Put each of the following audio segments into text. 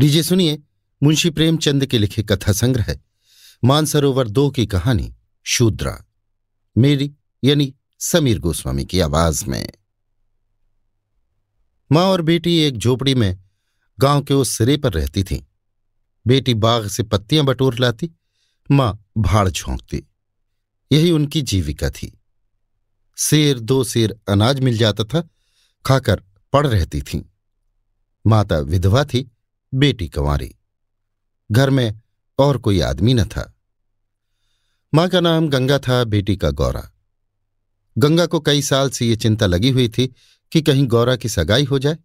लीजिए सुनिए, मुंशी प्रेमचंद के लिखे कथा संग्रह मानसरोवर दो की कहानी, शूद्रा। मेरी, यानी समीर गोस्वामी की आवाज़ में। माँ और बेटी एक झोपड़ी में गाँव के उस सिरे पर रहती थीं। बेटी बाग से पत्तियाँ बटोर लाती, माँ भाड़ झोंकती। यही उनकी जीविका थी। शेर, दो शेर अनाज मिल जाता था, खाकर पड़ रहती थीं। माता विधवा थी बेटी कंवारी। घर में और कोई आदमी न था। माँ का नाम गंगा था, बेटी का गौरा। गंगा को कई साल से ये चिंता लगी हुई थी कि कहीं गौरा की सगाई हो जाए,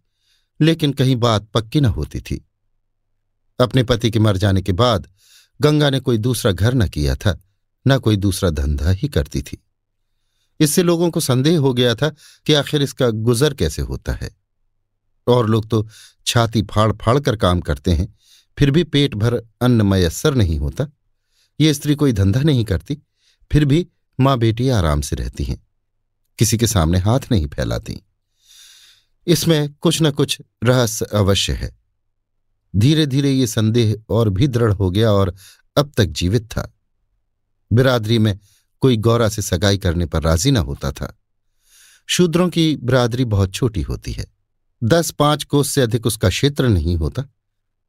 लेकिन कहीं बात पक्की न होती थी। अपने पति के मर जाने के बाद गंगा ने कोई दूसरा घर न किया था, न कोई दूसरा धंधा ही करती थी। इससे लोगों को संदेह हो गया था कि आखिर इसका गुजर कैसे होता है। और लोग तो छाती फाड़ फाड़ कर काम करते हैं, फिर भी पेट भर अन्न मयसर नहीं होता। ये स्त्री कोई धंधा नहीं करती, फिर भी माँ बेटी आराम से रहती हैं, किसी के सामने हाथ नहीं फैलाती। इसमें कुछ न कुछ रहस्य अवश्य है। धीरे धीरे ये संदेह और भी दृढ़ हो गया और अब तक जीवित था। बिरादरी में कोई गौरा से सगाई करने पर राज़ी न होता था। शूद्रों की बिरादरी बहुत छोटी होती है। दस पाँच कोस से अधिक उसका क्षेत्र नहीं होता।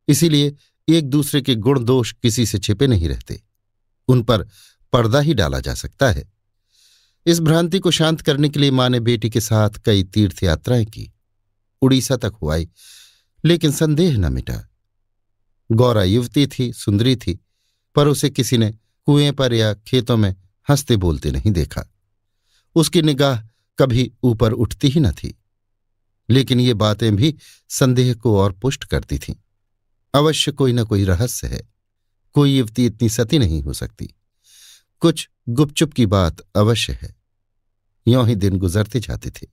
इसीलिए एक दूसरे के गुण दोष किसी से छिपे नहीं रहते। उन पर पर्दा ही डाला जा सकता है। इस भ्रांति को शांत करने के लिए माँ ने बेटी के साथ कई तीर्थ यात्राएँ की। उड़ीसा तक हुआई लेकिन संदेह न मिटा। गौरा युवती थी, सुंदरी थी, पर उसे किसी ने कुएँ पर या खेतों में हँसते बोलते नहीं देखा। उसकी निगाह कभी ऊपर उठती ही न थी। लेकिन ये बातें भी संदेह को और पुष्ट करती थीं। अवश्य कोई ना कोई रहस्य है। कोई युवती इतनी सती नहीं हो सकती। कुछ गुपचुप की बात अवश्य है। यों ही दिन गुजरते जाते थे।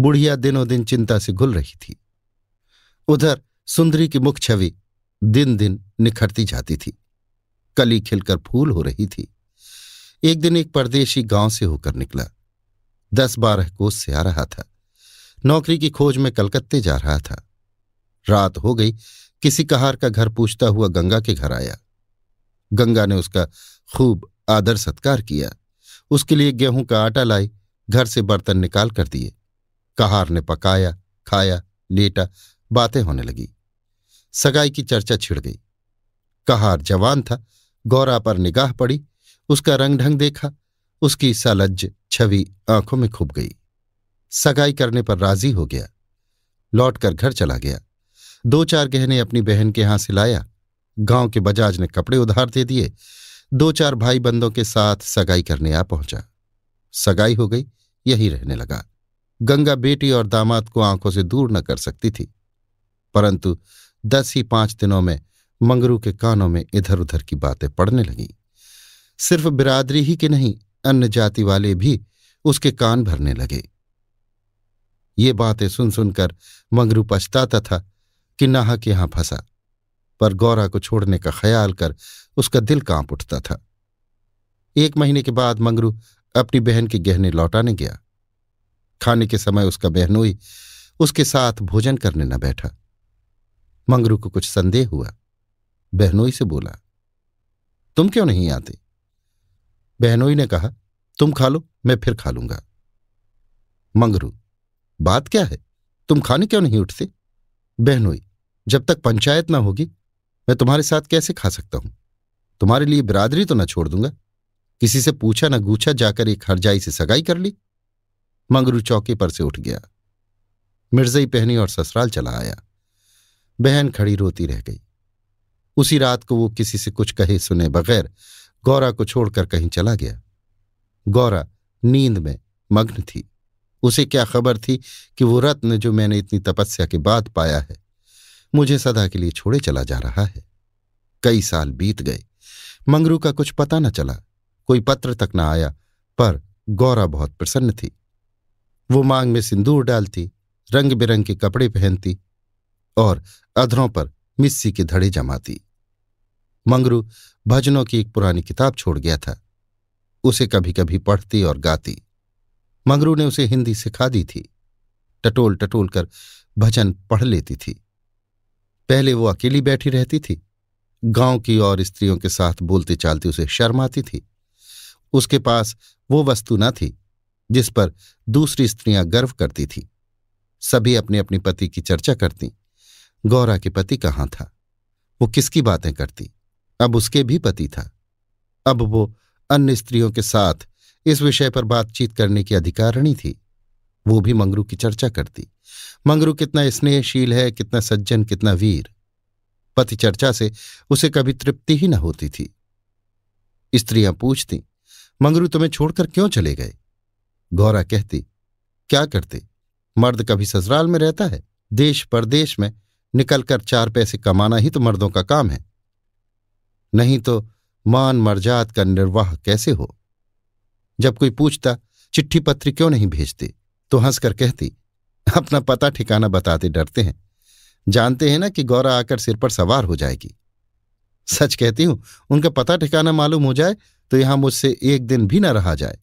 बुढ़िया दिनों दिन चिंता से घुल रही थी। उधर सुंदरी की मुख छवि दिन दिन निखरती जाती थी। कली खिलकर फूल हो रही थी। एक दिन एक परदेशी गाँव से होकर निकला। दस बारह कोस से आ रहा था। नौकरी की खोज में कलकत्ते जा रहा था। रात हो गई, किसी कहार का घर पूछता हुआ गंगा के घर आया। गंगा ने उसका खूब आदर सत्कार किया। उसके लिए गेहूँ का आटा लाई, घर से बर्तन निकाल कर दिए। कहार ने पकाया, खाया, लेटा, बातें होने लगी। सगाई की चर्चा छिड़ गई। कहार जवान था, गौरा पर निगाह पड़ी, उसका रंग ढंग देखा, उसकी सलज्ज छवि आँखों में खुब गई। सगाई करने पर राज़ी हो गया। लौटकर घर चला गया। दो चार गहने अपनी बहन के यहाँ से लाया। गाँव के बजाज ने कपड़े उधार दे दिए। दो चार भाई बंदों के साथ सगाई करने आ पहुँचा। सगाई हो गई, यही रहने लगा। गंगा बेटी और दामाद को आँखों से दूर न कर सकती थी। परंतु दस ही पाँच दिनों में मंगरू के कानों में इधर उधर की बातें पड़ने लगीं। सिर्फ़ बिरादरी ही के नहीं, अन्य जाति वाले भी उसके कान भरने लगे। ये बातें सुन सुनकर मंगरू पछताता था कि नाहक यहाँ फंसा, पर गौरा को छोड़ने का ख्याल कर उसका दिल काँप उठता था। एक महीने के बाद मंगरू अपनी बहन के गहने लौटाने गया। खाने के समय उसका बहनोई उसके साथ भोजन करने न बैठा। मंगरू को कुछ संदेह हुआ। बहनोई से बोला, तुम क्यों नहीं आते? बहनोई ने कहा, तुम खा लो, मैं फिर खा लूँगा। मंगरू बात क्या है? तुम खाने क्यों नहीं उठते? बहनोई जब तक पंचायत ना होगी, मैं तुम्हारे साथ कैसे खा सकता हूँ? तुम्हारे लिए बिरादरी तो ना छोड़ दूँगा। किसी से पूछा न गूछा, जाकर एक हरजाई से सगाई कर ली। मंगरू चौके पर से उठ गया। मिर्जई पहनी और ससुराल चला आया। बहन खड़ी रोती रह गई। उसी रात को वो किसी से कुछ कहे सुने बगैर गौरा को छोड़कर कहीं चला गया। गौरा, नींद में मग्न थी। उसे क्या खबर थी कि वो रत्न जो मैंने इतनी तपस्या के बाद पाया है, मुझे सदा के लिए छोड़े चला जा रहा है। कई साल बीत गए। मंगरू का कुछ पता न चला। कोई पत्र तक न आया, पर गौरा बहुत प्रसन्न थी। वो मांग में सिंदूर डालती रंग बिरंग के कपड़े पहनती और अधरों पर मिस्सी के धड़े जमाती। मंगरू भजनों की एक पुरानी किताब छोड़ गया था। उसे कभी कभी पढ़ती और गाती। मंगरू ने उसे हिंदी सिखा दी थी। टटोल टटोल कर भजन पढ़ लेती थी। पहले वो अकेली बैठी रहती थी। गाँव की और स्त्रियों के साथ बोलते चालते उसे शर्म आती थी। उसके पास वो वस्तु न थी, जिस पर दूसरी स्त्रियाँ गर्व करती थी। सभी अपने अपने पति की चर्चा करती। गौरा के पति कहाँ था? वो किसकी बातें करती? अब उसके भी पति था। अब वो अन्य स्त्रियों के साथ इस विषय पर बातचीत करने की अधिकारिणी थी। वो भी मंगरू की चर्चा करती। मंगरू कितना स्नेहशील है, कितना सज्जन, कितना वीर। पति चर्चा से उसे कभी तृप्ति ही न होती थी। स्त्रियाँ पूछती, मंगरू, तुम्हें छोड़कर क्यों चले गए? गौरा कहती, क्या करते? मर्द कभी ससुराल में रहता है? देश परदेश में निकलकर चार पैसे कमाना ही तो मर्दों का काम है। नहीं तो मान मर्जात का निर्वाह कैसे हो? जब कोई पूछता, चिट्ठी पत्री क्यों नहीं भेजते? तो हंसकर कहती, अपना पता ठिकाना बताते डरते हैं। जानते हैं ना कि गौरा आकर सिर पर सवार हो जाएगी। सच कहती हूँ, उनका पता ठिकाना मालूम हो जाए तो यहाँ मुझसे एक दिन भी ना रहा जाए।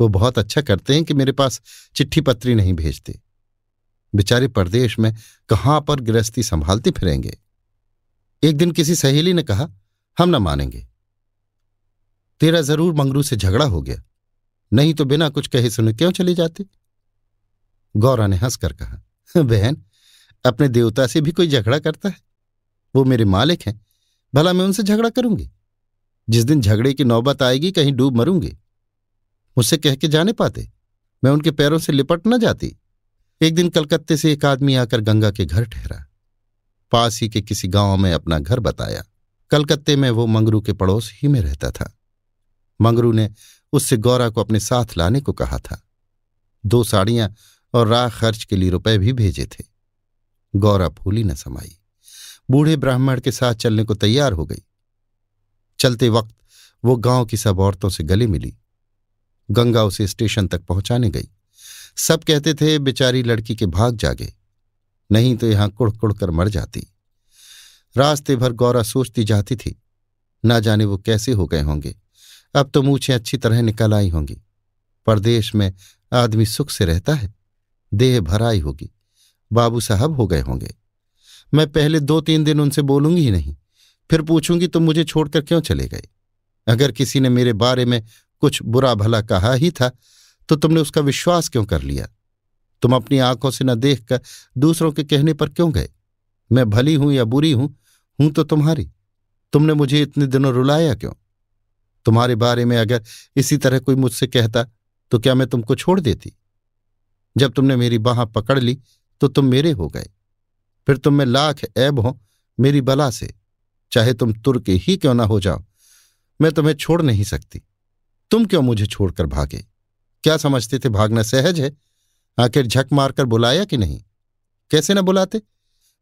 वो बहुत अच्छा करते हैं कि मेरे पास चिट्ठी पत्री नहीं भेजते। बेचारे परदेश में कहाँ पर गृहस्थी संभालते फिरेंगे? एक दिन किसी सहेली ने कहा, हम ना मानेंगे। तेरा ज़रूर मंगरू से झगड़ा हो गया। नहीं तो बिना कुछ कहे सुने क्यों चले जाते? गौरा ने हंसकर कहा, बहन, अपने देवता से भी कोई झगड़ा करता है? वो मेरे मालिक हैं, भला मैं उनसे झगड़ा करूँगी? जिस दिन झगड़े की नौबत आएगी, कहीं डूब मरूँगी। मुझसे कह के जाने पाते, मैं उनके पैरों से लिपट न जाती। एक दिन कलकत्ते से एक आदमी आकर गंगा के घर ठहरा। पास ही के किसी गाँव में अपना घर बताया। कलकत्ते में वो मंगरू के पड़ोस ही में रहता था। मंगरू ने उससे गौरा को अपने साथ लाने को कहा था। दो साड़ियाँ और राह खर्च के लिए रुपए भी भेजे थे। गौरा फूली न समाई। बूढ़े ब्राह्मण के साथ चलने को तैयार हो गई। चलते वक्त वो गाँव की सब औरतों से गले मिली। गंगा उसे स्टेशन तक पहुँचाने गई। सब कहते थे, बेचारी लड़की के भाग जागे। नहीं तो यहाँ कुड़ कुड़ कर मर जाती। रास्ते भर गौरा सोचती जाती थी, ना जाने वो कैसे हो गए होंगे। अब तो मूछें अच्छी तरह निकल आई होंगी। परदेश में आदमी सुख से रहता है, देह भराई होगी। बाबू साहब हो गए होंगे। मैं पहले दो तीन दिन उनसे बोलूँगी ही नहीं, फिर पूछूँगी तुम मुझे छोड़कर क्यों चले गए? अगर किसी ने मेरे बारे में कुछ बुरा भला कहा ही था तो तुमने उसका विश्वास क्यों कर लिया? तुम अपनी आँखों से न देखकर दूसरों के कहने पर क्यों गए? मैं भली हूँ या बुरी हूँ हूँ तो तुम्हारी। तुमने मुझे इतने दिनों रुलाया क्यों? तुम्हारे बारे में अगर इसी तरह कोई मुझसे कहता तो क्या मैं तुमको छोड़ देती? जब तुमने मेरी बाह पकड़ ली तो तुम मेरे हो गए। फिर तुम में लाख ऐब हो मेरी बला से। चाहे तुम तुर्क ही क्यों ना हो जाओ, मैं तुम्हें छोड़ नहीं सकती। तुम क्यों मुझे छोड़कर भागे? क्या समझते थे भागना सहज है? आखिर झक मारकर बुलाया कि नहीं? कैसे ना बुलाते?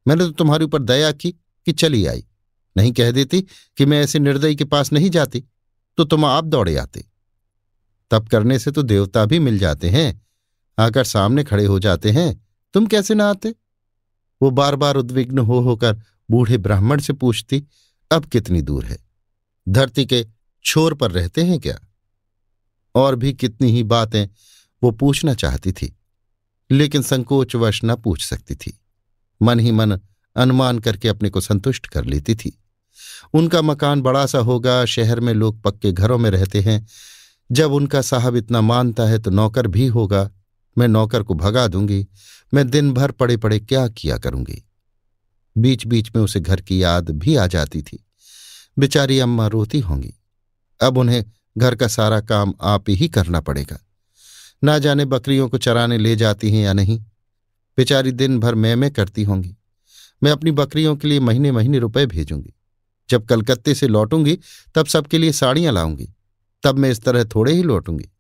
मैंने तो तुम्हारे ऊपर दया की कि चली आई। नहीं कह देती कि मैं ऐसे निर्दयी के पास नहीं जाती। तो तुम आप दौड़े आते। तब करने से तो देवता भी मिल जाते हैं। आकर सामने खड़े हो जाते हैं। तुम कैसे ना आते? वो बार बार उद्विग्न हो होकर बूढ़े ब्राह्मण से पूछती, अब कितनी दूर है? धरती के छोर पर रहते हैं क्या? और भी कितनी ही बातें वो पूछना चाहती थी, लेकिन संकोचवश न पूछ सकती थी। मन ही मन अनुमान करके अपने को संतुष्ट कर लेती थी। उनका मकान बड़ा सा होगा, शहर में लोग पक्के घरों में रहते हैं। जब उनका साहब इतना मानता है तो नौकर भी होगा। मैं नौकर को भगा दूँगी। मैं दिन भर पड़े पड़े क्या किया करूँगी? बीच बीच में उसे घर की याद भी आ जाती थी। बेचारी अम्मा रोती होंगी। अब उन्हें घर का सारा काम आप ही करना पड़ेगा। ना जाने बकरियों को चराने ले जाती हैं या नहीं। बेचारी दिन भर मैं मैं करती होंगी। मैं अपनी बकरियों के लिए महीने महीने रुपए भेजूँगी। जब कलकत्ते से लौटूँगी, तब सबके लिए साड़ियाँ लाऊँगी। तब मैं इस तरह थोड़े ही लौटूँगी।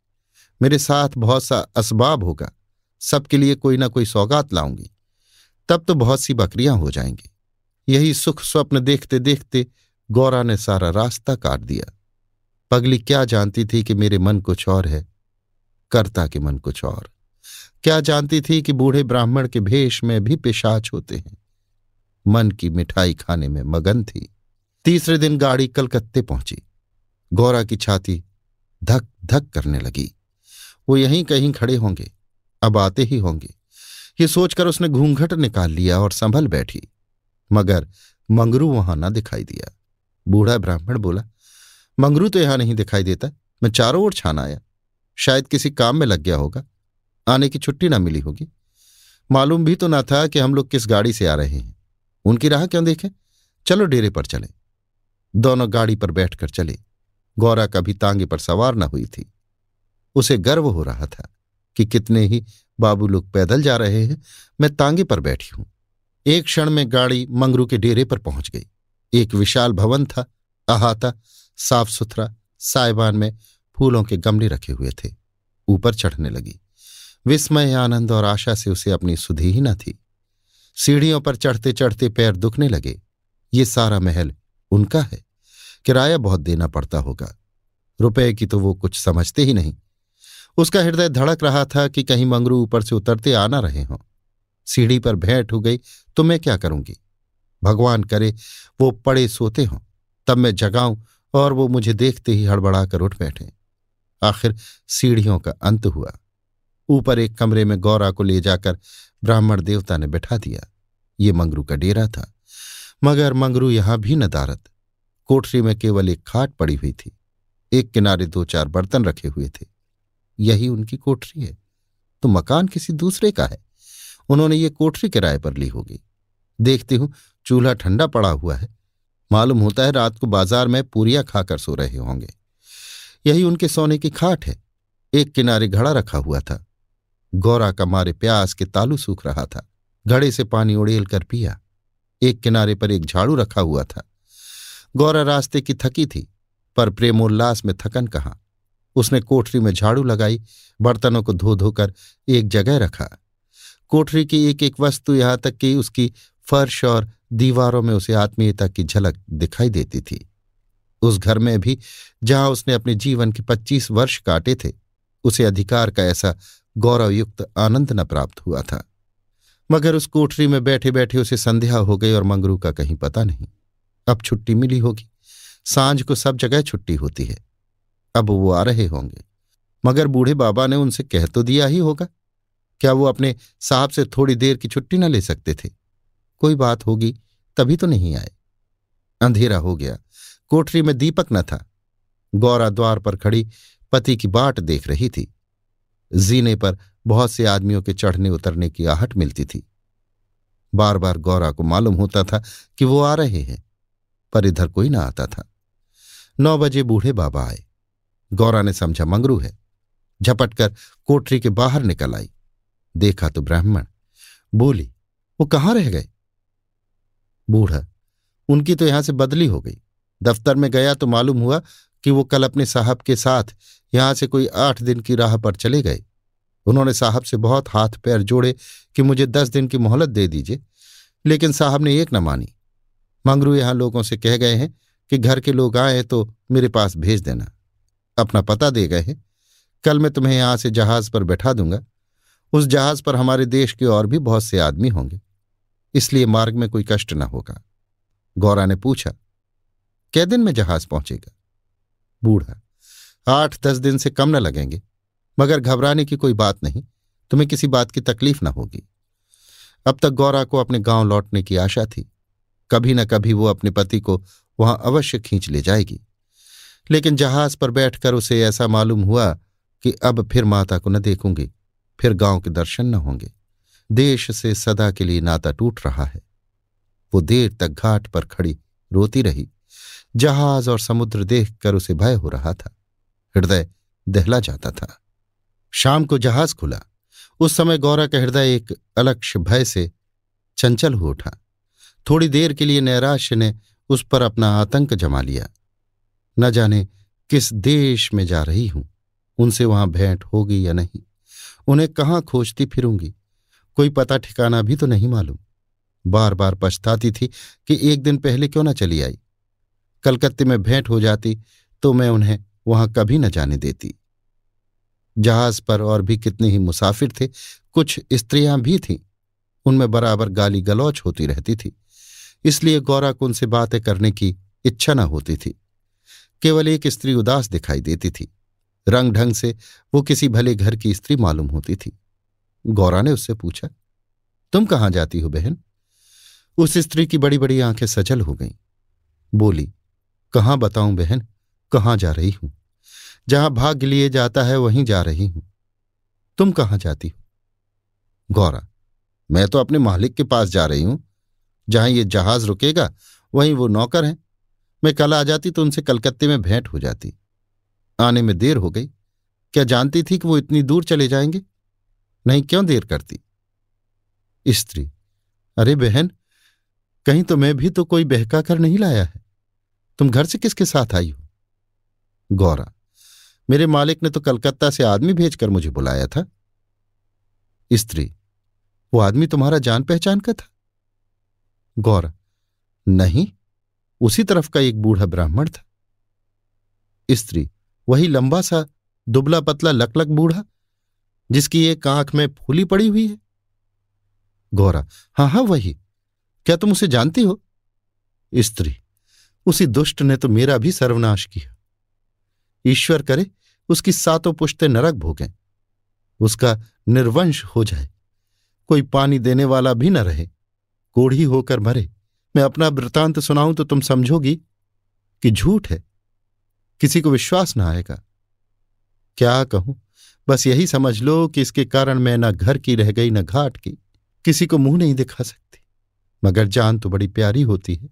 मेरे साथ बहुत सा असबाब होगा। सबके लिए कोई ना कोई सौगात लाऊँगी। तब तो बहुत सी बकरियाँ हो जाएँगी। यही सुख स्वप्न देखते देखते गौरा ने सारा रास्ता काट दिया। पगली क्या जानती थी कि मेरे मन कुछ और है? कर्ता के मन कुछ और। क्या जानती थी कि बूढ़े ब्राह्मण के भेष में भी पिशाच होते हैं? मन की मिठाई खाने में मगन थी। तीसरे दिन गाड़ी कलकत्ते पहुँची। गौरा की छाती धक धक करने लगी। वो यहीं कहीं खड़े होंगे, अब आते ही होंगे। ये सोचकर उसने घूंघट निकाल लिया और संभल बैठी, मगर मंगरू वहाँ ना दिखाई दिया। बूढ़ा ब्राह्मण बोला, मंगरू तो यहाँ नहीं दिखाई देता, मैं चारों ओर छान आया। शायद किसी काम में लग गया होगा, आने की छुट्टी ना मिली होगी। मालूम भी तो ना था कि हम लोग किस गाड़ी से आ रहे हैं। उनकी राह क्यों देखें? चलो डेरे पर चले। दोनों गाड़ी पर बैठकर चले। गौरा कभी तांगे पर सवार न हुई थी। उसे गर्व हो रहा था कि कितने ही बाबू लोग पैदल जा रहे हैं, मैं तांगे पर बैठी हूँ। एक क्षण में गाड़ी मंगरू के डेरे पर पहुँच गई। एक विशाल भवन था, अहाता साफ़ सुथरा साइबान में फूलों के गमले रखे हुए थे। ऊपर चढ़ने लगी। विस्मय, आनंद और आशा से उसे अपनी सुधी ही न थी। सीढ़ियों पर चढ़ते चढ़ते पैर दुखने लगे। ये सारा महल उनका है। किराया बहुत देना पड़ता होगा। रुपए की तो वो कुछ समझते ही नहीं। उसका हृदय धड़क रहा था कि कहीं मंगरू ऊपर से उतरते आ ना रहे हों। सीढ़ी पर भेंट हो गई तो मैं क्या करूँगी? भगवान करे, वो पड़े सोते हों। तब मैं जगाऊं और वो मुझे देखते ही हड़बड़ाकर उठ बैठे। आखिर सीढ़ियों का अंत हुआ। ऊपर एक कमरे में गौरा को ले जाकर ब्राह्मण देवता ने बैठा दिया। ये मंगरू का डेरा था। मगर मंगरू यहाँ भी नदारत कोठरी में केवल एक खाट पड़ी हुई थी। एक किनारे दो चार बर्तन रखे हुए थे। यही उनकी कोठरी है। तो मकान किसी दूसरे का है। उन्होंने ये कोठरी किराए पर ली होगी। देखती हूँ, चूल्हा ठंडा पड़ा हुआ है। मालूम होता है रात को बाज़ार में पूरियाँ खाकर सो रहे होंगे। यही उनके सोने की खाट है। एक किनारे घड़ा रखा हुआ था। गौरा का मारे प्यास के तालू सूख रहा था। घड़े से पानी उड़ेल कर पिया। एक किनारे पर एक झाड़ू रखा हुआ था। गौरा रास्ते की थकी थी, पर प्रेमोल्लास में थकन कहा। उसने कोठरी में झाड़ू लगाई, बर्तनों को धो धोकर एक जगह रखा। कोठरी की एक एक वस्तु यहाँ तक कि उसकी फर्श और दीवारों में उसे आत्मीयता की झलक दिखाई देती थी। उस घर में भी जहाँ उसने अपने जीवन के पच्चीस वर्ष काटे थे, उसे अधिकार का ऐसा गौरवयुक्त आनंद न प्राप्त हुआ था। मगर उस कोठरी में बैठे बैठे उसे संध्या हो गई और मंगरू का कहीं पता नहीं। अब छुट्टी मिली होगी। साँझ को सब जगह छुट्टी होती है। अब वो आ रहे होंगे। मगर बूढ़े बाबा ने उनसे कह तो दिया ही होगा। क्या वो अपने साहब से थोड़ी देर की छुट्टी न ले सकते थे? कोई बात होगी, तभी तो नहीं आए। अंधेरा हो गया। कोठरी में दीपक न था। गौरा द्वार पर खड़ी पति की बाट देख रही थी। जीने पर बहुत से आदमियों के चढ़ने उतरने की आहट मिलती थी। बार बार गौरा को मालूम होता था कि वो आ रहे हैं, पर इधर कोई ना आता था। नौ बजे बूढ़े बाबा आए। गौरा ने समझा, मंगरू है। झपट कर कोठरी के बाहर निकल आई। देखा तो ब्राह्मण। बोली, वो कहाँ रह गए? बूढ़ा, उनकी तो यहाँ से बदली हो गई। दफ्तर में गया तो मालूम हुआ कि वो कल अपने साहब के साथ यहाँ से कोई आठ दिन की राह पर चले गए। उन्होंने साहब से बहुत हाथ पैर जोड़े कि मुझे दस दिन की मोहलत दे दीजिए, लेकिन साहब ने एक न मानी। मंगरू यहाँ लोगों से कह गए हैं कि घर के लोग आए तो मेरे पास भेज देना। अपना पता दे गए हैं। कल मैं तुम्हें यहाँ से जहाज़ पर बैठा दूँगा। उस जहाज़ पर हमारे देश के और भी बहुत से आदमी होंगे। इसलिए मार्ग में कोई कष्ट न होगा। गौरा ने पूछा, कै दिन में जहाज़ पहुंचेगा? बूढ़ा, आठ दस दिन से कम न लगेंगे। मगर घबराने की कोई बात नहीं, तुम्हें किसी बात की तकलीफ़ न होगी। अब तक गौरा को अपने गाँव लौटने की आशा थी। कभी न कभी वो अपने पति को वहाँ अवश्य खींच ले जाएगी। लेकिन जहाज़ पर बैठकर उसे ऐसा मालूम हुआ कि अब फिर माता को न देखूँगी, फिर गाँव के दर्शन न होंगे। देश से सदा के लिए नाता टूट रहा है। वो देर तक घाट पर खड़ी रोती रही, जहाज़ और समुद्र देखकर उसे भय हो रहा था। हृदय दहला जाता था। शाम को जहाज़ खुला। उस समय गौरा का हृदय एक अलक्ष भय से चंचल हो उठा। थोड़ी देर के लिए नैराश्य ने उस पर अपना आतंक जमा लिया। न जाने किस देश में जा रही हूँ। उनसे वहाँ भेंट होगी या नहीं? उन्हें कहाँ खोजती फिरूँगी? कोई पता ठिकाना भी तो नहीं मालूम। बार बार पछताती थी कि एक दिन पहले क्यों ना चली आई। कलकत्ते में भेंट हो जाती तो मैं उन्हें वहाँ कभी न जाने देती। जहाज़ पर और भी कितने ही मुसाफिर थे, कुछ स्त्रियाँ भी थीं। उनमें बराबर गाली गलौच होती रहती थी। इसलिए गौरा को उनसे बातें करने की इच्छा न होती थी। केवल एक स्त्री उदास दिखाई देती थी। रंग ढंग से वो किसी भले घर की स्त्री मालूम होती थी। गौरा ने उससे पूछा, तुम कहाँ जाती हो बहन? उस स्त्री की बड़ी बड़ी आँखें सजल हो गईं। बोली, कहाँ बताऊँ बहन? कहाँ जा रही हूँ? जहाँ भाग्य लिए जाता है वहीं जा रही हूँ। तुम कहाँ जाती हो? गौरा, मैं तो अपने मालिक के पास जा रही हूँ। जहाँ ये जहाज़ रुकेगा, वहीं वो नौकर हैं। मैं कल आ जाती तो उनसे कलकत्ते में भेंट हो जाती। आने में देर हो गई। क्या जानती थी कि वो इतनी दूर चले जाएँगे? नहीं, क्यों देर करती? स्त्री, अरे बहन, कहीं तो मैं भी तो कोई बहका कर नहीं लाया है। तुम घर से किसके साथ आई हो? गौरा मेरे मालिक ने तो कलकत्ता से आदमी भेजकर मुझे बुलाया था। स्त्री, वो आदमी तुम्हारा जान पहचान का था? गौरा, नहीं, उसी तरफ़ का एक बूढ़ा ब्राह्मण था। स्त्री, वही लंबा सा, दुबला पतला लकलक बूढ़ा, जिसकी एक आँख में फूली पड़ी हुई है। गौरा, हाँ हाँ, वही, क्या तुम उसे जानती हो? स्त्री, उसी दुष्ट ने तो मेरा भी सर्वनाश किया। ईश्वर करे, उसकी सातों पुश्ते नरक भोगें। उसका निर्वंश हो जाए। कोई पानी देने वाला भी न रहे। कोढ़ी होकर मरे। मैं अपना वृतांत सुनाऊं तो तुम समझोगी कि झूठ है। किसी को विश्वास ना आएगा। क्या कहूँ? बस यही समझ लो कि इसके कारण मैं न घर की रह गई, न घाट की। किसी को मुँह नहीं दिखा सकती। मगर जान तो बड़ी प्यारी होती है।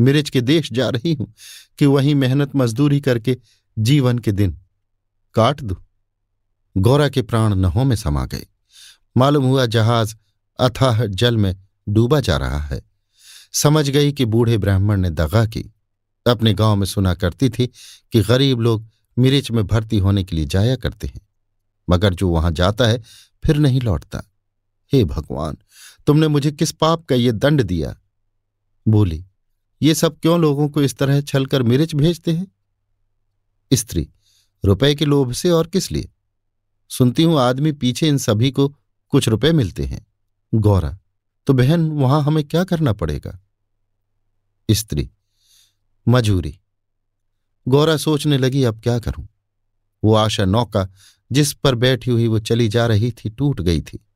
मिर्च के देश जा रही हूँ कि वहीं मेहनत मजदूरी करके जीवन के दिन काट दू। गौरा के प्राण नहों में समा गए। मालूम हुआ जहाज़ अथाह जल में डूबा जा रहा है। समझ गई कि बूढ़े ब्राह्मण ने दगा की। अपने गाँव में सुना करती थी कि गरीब लोग मिर्च में भर्ती होने के लिए जाया करते हैं। मगर जो वहाँ जाता है, फिर नहीं लौटता। हे भगवान, तुमने मुझे किस पाप का ये दंड दिया? बोली, ये सब क्यों लोगों को इस तरह छलकर मिर्च भेजते हैं? स्त्री, रुपए के लोभ से और किस लिए? सुनती हूँ आदमी पीछे इन सभी को कुछ रुपए मिलते हैं। गौरा तो बहन, वहाँ हमें क्या करना पड़ेगा? स्त्री, मजूरी। गौरा सोचने लगी, अब क्या करूँ? वो आशा नौका, जिस पर बैठी हुई वो चली जा रही थी, टूट गई थी।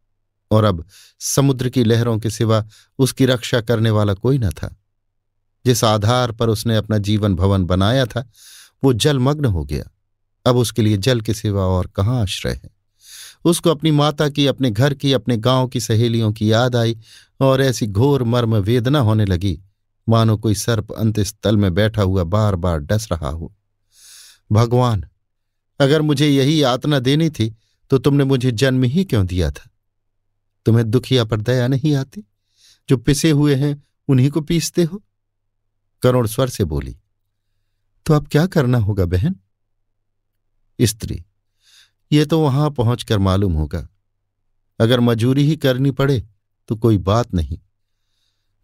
और अब समुद्र की लहरों के सिवा उसकी रक्षा करने वाला कोई न था। जिस आधार पर उसने अपना जीवन भवन बनाया था वो जलमग्न हो गया। अब उसके लिए जल के सिवा और कहाँ आश्रय है? उसको अपनी माता की, अपने घर की, अपने गाँव की सहेलियों की याद आई और ऐसी घोर मर्म वेदना होने लगी। मानो कोई सर्प अंत स्थल में बैठा हुआ बार बार डस रहा हो। भगवान, अगर मुझे यही यातना देनी थी तो तुमने मुझे जन्म ही क्यों दिया था? तुम्हें दुखिया पर दया नहीं आती? जो पिसे हुए हैं, उन्हीं को पीसते हो? करुण स्वर से बोली। तो अब क्या करना होगा बहन? स्त्री, ये तो वहाँ पहुंचकर मालूम होगा। अगर मजूरी ही करनी पड़े तो कोई बात नहीं।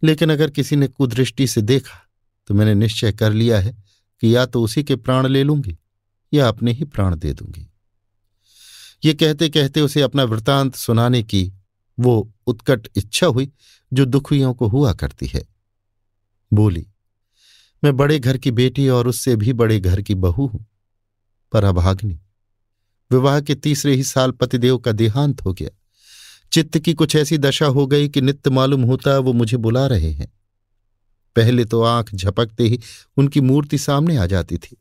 लेकिन अगर किसी ने कुदृष्टि से देखा तो मैंने निश्चय कर लिया है कि या तो उसी के प्राण ले लूँगी, या अपने ही प्राण दे दूँगी। ये कहते कहते उसे अपना वृतांत सुनाने की वो उत्कट इच्छा हुई, जो दुखियों को हुआ करती है। बोली मैं बड़े घर की बेटी और उससे भी बड़े घर की बहू हूँ। पर अभाग्नि विवाह के तीसरे ही साल पतिदेव का देहांत हो गया। चित्त की कुछ ऐसी दशा हो गई कि नित्य मालूम होता वो मुझे बुला रहे हैं। पहले तो आँख झपकते ही उनकी मूर्ति सामने आ जाती थी।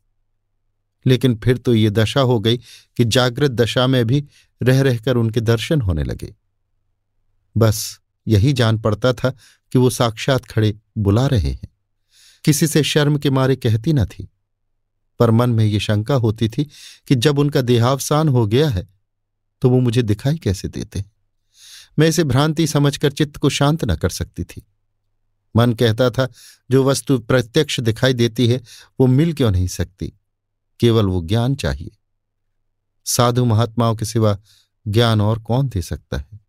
लेकिन फिर तो ये दशा हो गई कि जागृत दशा में भी रह रहकर उनके दर्शन होने लगे। बस यही जान पड़ता था कि वो साक्षात खड़े बुला रहे हैं। किसी से शर्म के मारे कहती न थी। पर मन में ये शंका होती थी कि जब उनका देहावसान हो गया है तो वो मुझे दिखाई कैसे देते? मैं इसे भ्रांति समझकर चित्त को शांत न कर सकती थी। मन कहता था, जो वस्तु प्रत्यक्ष दिखाई देती है, वो मिल क्यों नहीं सकती? केवल वो ज्ञान चाहिए। साधु महात्माओं के सिवा ज्ञान और कौन दे सकता है?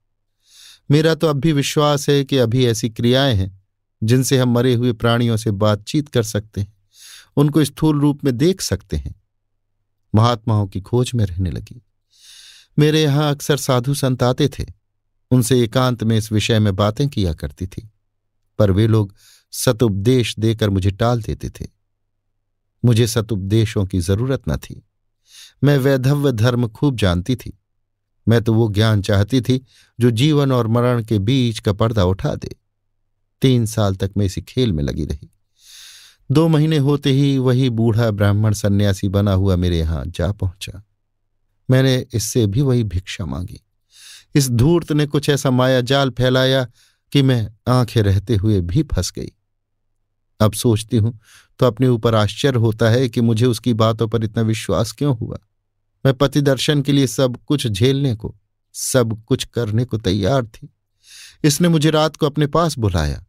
मेरा तो अब भी विश्वास है कि अभी ऐसी क्रियाएँ हैं। जिनसे हम मरे हुए प्राणियों से बातचीत कर सकते हैं, उनको स्थूल रूप में देख सकते हैं। महात्माओं की खोज में रहने लगी। मेरे यहाँ अक्सर साधु संत आते थे। उनसे एकांत में इस विषय में बातें किया करती थी, पर वे लोग सतुपदेश देकर मुझे टाल देते थे। मुझे सतुपदेशों की ज़रूरत न थी। मैं वैधव्य धर्म खूब जानती थी। मैं तो वो ज्ञान चाहती थी जो जीवन और मरण के बीच का पर्दा उठा दे। तीन साल तक मैं इसी खेल में लगी रही। दो महीने होते ही वही बूढ़ा ब्राह्मण सन्यासी बना हुआ मेरे यहाँ जा पहुँचा। मैंने इससे भी वही भिक्षा मांगी। इस धूर्त ने कुछ ऐसा माया जाल फैलाया कि मैं आँखें रहते हुए भी फंस गई। अब सोचती हूँ तो अपने ऊपर आश्चर्य होता है कि मुझे उसकी बातों पर इतना विश्वास क्यों हुआ? मैं पति दर्शन के लिए सब कुछ झेलने को, सब कुछ करने को तैयार थी। इसने मुझे रात को अपने पास बुलाया।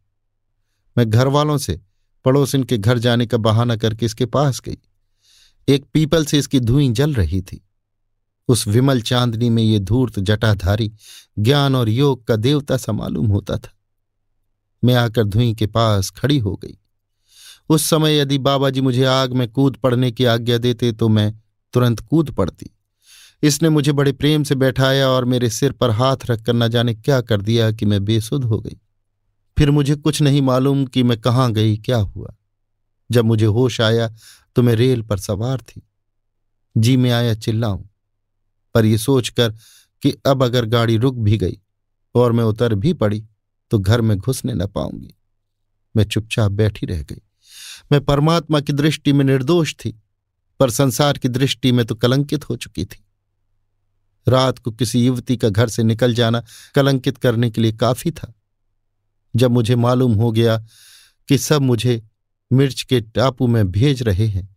मैं घर वालों से पड़ोसिन के घर जाने का बहाना करके इसके पास गई। एक पीपल से इसकी धुई जल रही थी। उस विमल चांदनी में ये धूर्त जटाधारी ज्ञान और योग का देवता सा मालूम होता था। मैं आकर धुई के पास खड़ी हो गई। उस समय यदि बाबा जी मुझे आग में कूद पड़ने की आज्ञा देते तो मैं तुरंत कूद पड़ती। इसने मुझे बड़े प्रेम से बैठाया और मेरे सिर पर हाथ रखकर न जाने क्या कर दिया कि मैं बेसुध हो गई। फिर मुझे कुछ नहीं मालूम कि मैं कहाँ गई, क्या हुआ। जब मुझे होश आया तो मैं रेल पर सवार थी। जी, में आया चिल्लाऊं, पर यह सोचकर कि अब अगर गाड़ी रुक भी गई और मैं उतर भी पड़ी तो घर में घुसने न पाऊँगी। मैं चुपचाप बैठी रह गई। मैं परमात्मा की दृष्टि में निर्दोष थी, पर संसार की दृष्टि में तो कलंकित हो चुकी थी। रात को किसी युवती का घर से निकल जाना कलंकित करने के लिए काफ़ी था। जब मुझे मालूम हो गया कि सब मुझे मिर्च के टापू में भेज रहे हैं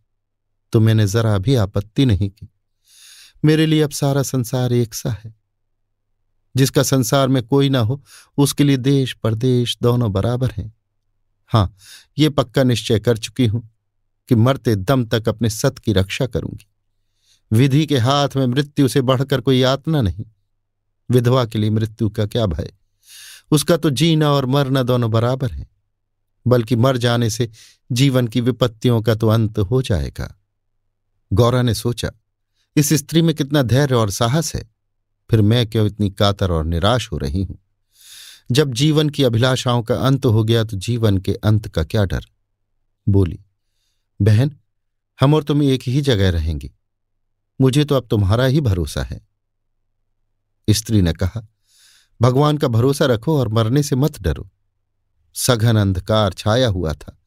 तो मैंने जरा भी आपत्ति नहीं की। मेरे लिए अब सारा संसार एक सा है, जिसका संसार में कोई ना हो, उसके लिए देश, परदेश दोनों बराबर हैं। हाँ, ये पक्का निश्चय कर चुकी हूँ कि मरते दम तक अपने सत की रक्षा करूँगी। विधि के हाथ में मृत्यु से बढ़कर कोई यातना नहीं। विधवा के लिए मृत्यु का क्या भय? उसका तो जीना और मरना दोनों बराबर है, बल्कि मर जाने से जीवन की विपत्तियों का तो अंत हो जाएगा। गौरा ने सोचा, इस स्त्री में कितना धैर्य और साहस है, फिर मैं क्यों इतनी कातर और निराश हो रही हूँ? जब जीवन की अभिलाषाओं का अंत हो गया तो जीवन के अंत का क्या डर? बोली, बहन, हम और तुम एक ही जगह रहेंगी, मुझे तो अब तुम्हारा ही भरोसा है। स्त्री ने कहा भगवान का भरोसा रखो और मरने से मत डरो। सघन अंधकार छाया हुआ था।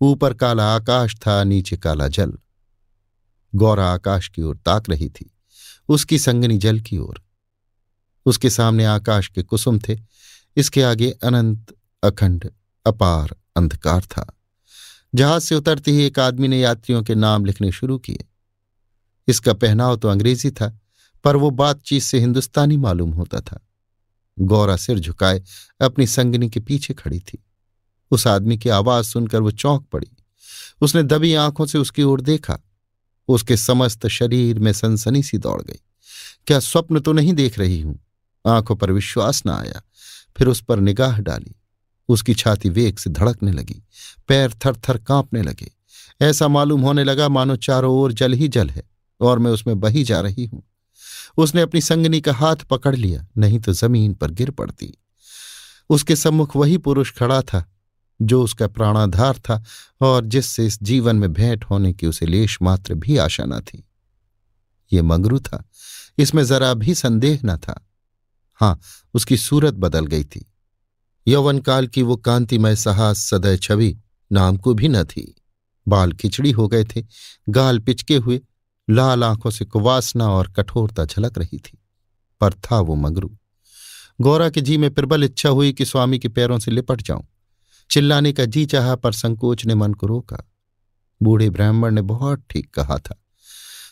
ऊपर काला आकाश था, नीचे काला जल। गौरा आकाश की ओर ताक रही थी। उसकी संगनी जल की ओर। उसके सामने आकाश के कुसुम थे। इसके आगे अनंत, अखंड, अपार अंधकार था। जहाज़ से उतरते ही एक आदमी ने यात्रियों के नाम लिखने शुरू किए। इसका पहनाव तो अंग्रेज़ी था, पर वो बातचीत से हिंदुस्तानी मालूम होता था। गौरा सिर झुकाए, अपनी संगनी के पीछे खड़ी थी। उस आदमी की आवाज़ सुनकर वो चौंक पड़ी। उसने दबी आँखों से उसकी ओर देखा। उसके समस्त शरीर में सनसनी सी दौड़ गई। क्या स्वप्न तो नहीं देख रही हूँ? आँखों पर विश्वास न आया। फिर उस पर निगाह डाली। उसकी छाती वेग से धड़कने लगी। पैर थर थर कांपने लगे। ऐसा मालूम होने लगा, मानो चारों ओर जल ही जल है, और मैं उसमें बही जा रही हूँ। उसने अपनी संगनी का हाथ पकड़ लिया, नहीं तो ज़मीन पर गिर पड़ती। उसके सम्मुख वही पुरुष खड़ा था, जो उसका प्राणाधार था और जिससे इस जीवन में भेंट होने की उसे लेश मात्र भी आशा न थी। ये मंगरू था, इसमें जरा भी संदेह न था। हाँ, उसकी सूरत बदल गई थी। यौवन काल की वो कांतिमय साहस सदय छवि नाम को भी न थी। बाल खिचड़ी हो गए थे, गाल पिचके हुए लाल आँखों से कुवासना और कठोरता झलक रही थी, पर था वो मगरू। गौरा के जी में प्रबल इच्छा हुई कि स्वामी के पैरों से लिपट जाऊँ। चिल्लाने का जी चाहा, पर संकोच ने मन को रोका। बूढ़े ब्राह्मण ने बहुत ठीक कहा था।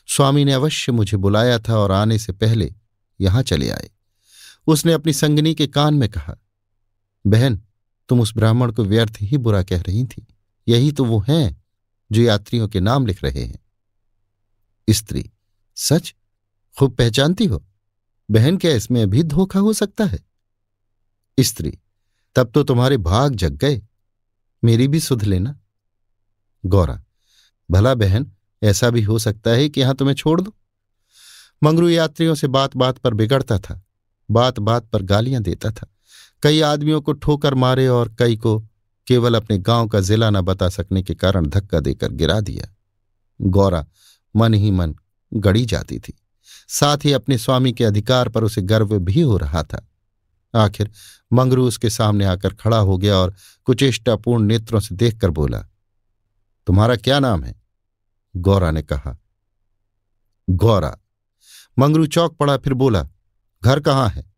स्वामी ने अवश्य मुझे बुलाया था और आने से पहले यहाँ चले आए। उसने अपनी संगनी के कान में कहा, बहन, तुम उस ब्राह्मण को व्यर्थ ही बुरा कह रही थी। यही तो वो हैं जो यात्रियों के नाम लिख रहे हैं। स्त्री, सच? खूब पहचानती हो? बहन क्या इसमें अभी धोखा हो सकता है? स्त्री, तब तो तुम्हारे भाग जग गए। मेरी भी सुध लेना। गौरा, भला बहन, ऐसा भी हो सकता है कि यहाँ तुम्हें छोड़ दो? मंगरू यात्रियों से बात बात पर बिगड़ता था। बात बात पर गालियाँ देता था। कई आदमियों को ठोकर मारे और कई को केवल अपने गाँव का जिला न बता सकने के कारण धक्का देकर गिरा दिया। गौरा मन ही मन गड़ी जाती थी। साथ ही अपने स्वामी के अधिकार पर उसे गर्व भी हो रहा था। आखिर मंगरू उसके सामने आकर खड़ा हो गया और कुचेष्टापूर्ण नेत्रों से देखकर बोला, तुम्हारा क्या नाम है? गौरा ने कहा, गौरा। मंगरू चौक पड़ा, फिर बोला, घर कहाँ है?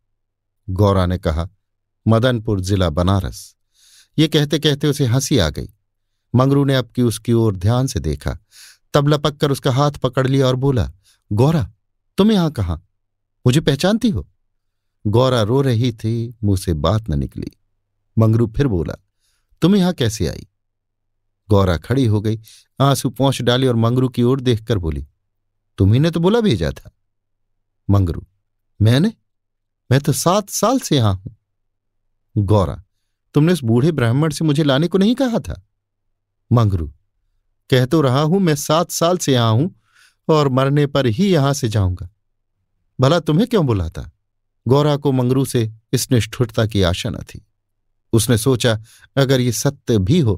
गौरा ने कहा, मदनपुर जिला बनारस। ये कहते कहते उसे हँसी आ गई। मंगरू ने अब की उसकी ओर ध्यान से देखा। तब लपक कर उसका हाथ पकड़ लिया और बोला, गौरा, तुम यहाँ कहा? मुझे पहचानती हो? गौरा रो रही थी, मुँह से बात न निकली। मंगरू फिर बोला, तुम यहाँ कैसे आई? गौरा खड़ी हो गई, आँसू पहुँच डाली और मंगरू की ओर देखकर बोली, तुम्ही ने तो बोला भेजा था। मंगरू, मैंने? मैं तो सात साल से यहाँ हूँ। गौरा, तुमने उस बूढ़े ब्राह्मण से मुझे लाने को नहीं कहा था? मंगरू कह तो रहा हूँ, मैं सात साल से यहाँ हूँ और मरने पर ही यहाँ से जाऊँगा। भला तुम्हें क्यों बुलाता? गौरा को मंगरू से इस निष्ठुरता की आशा न थी। उसने सोचा, अगर ये सत्य भी हो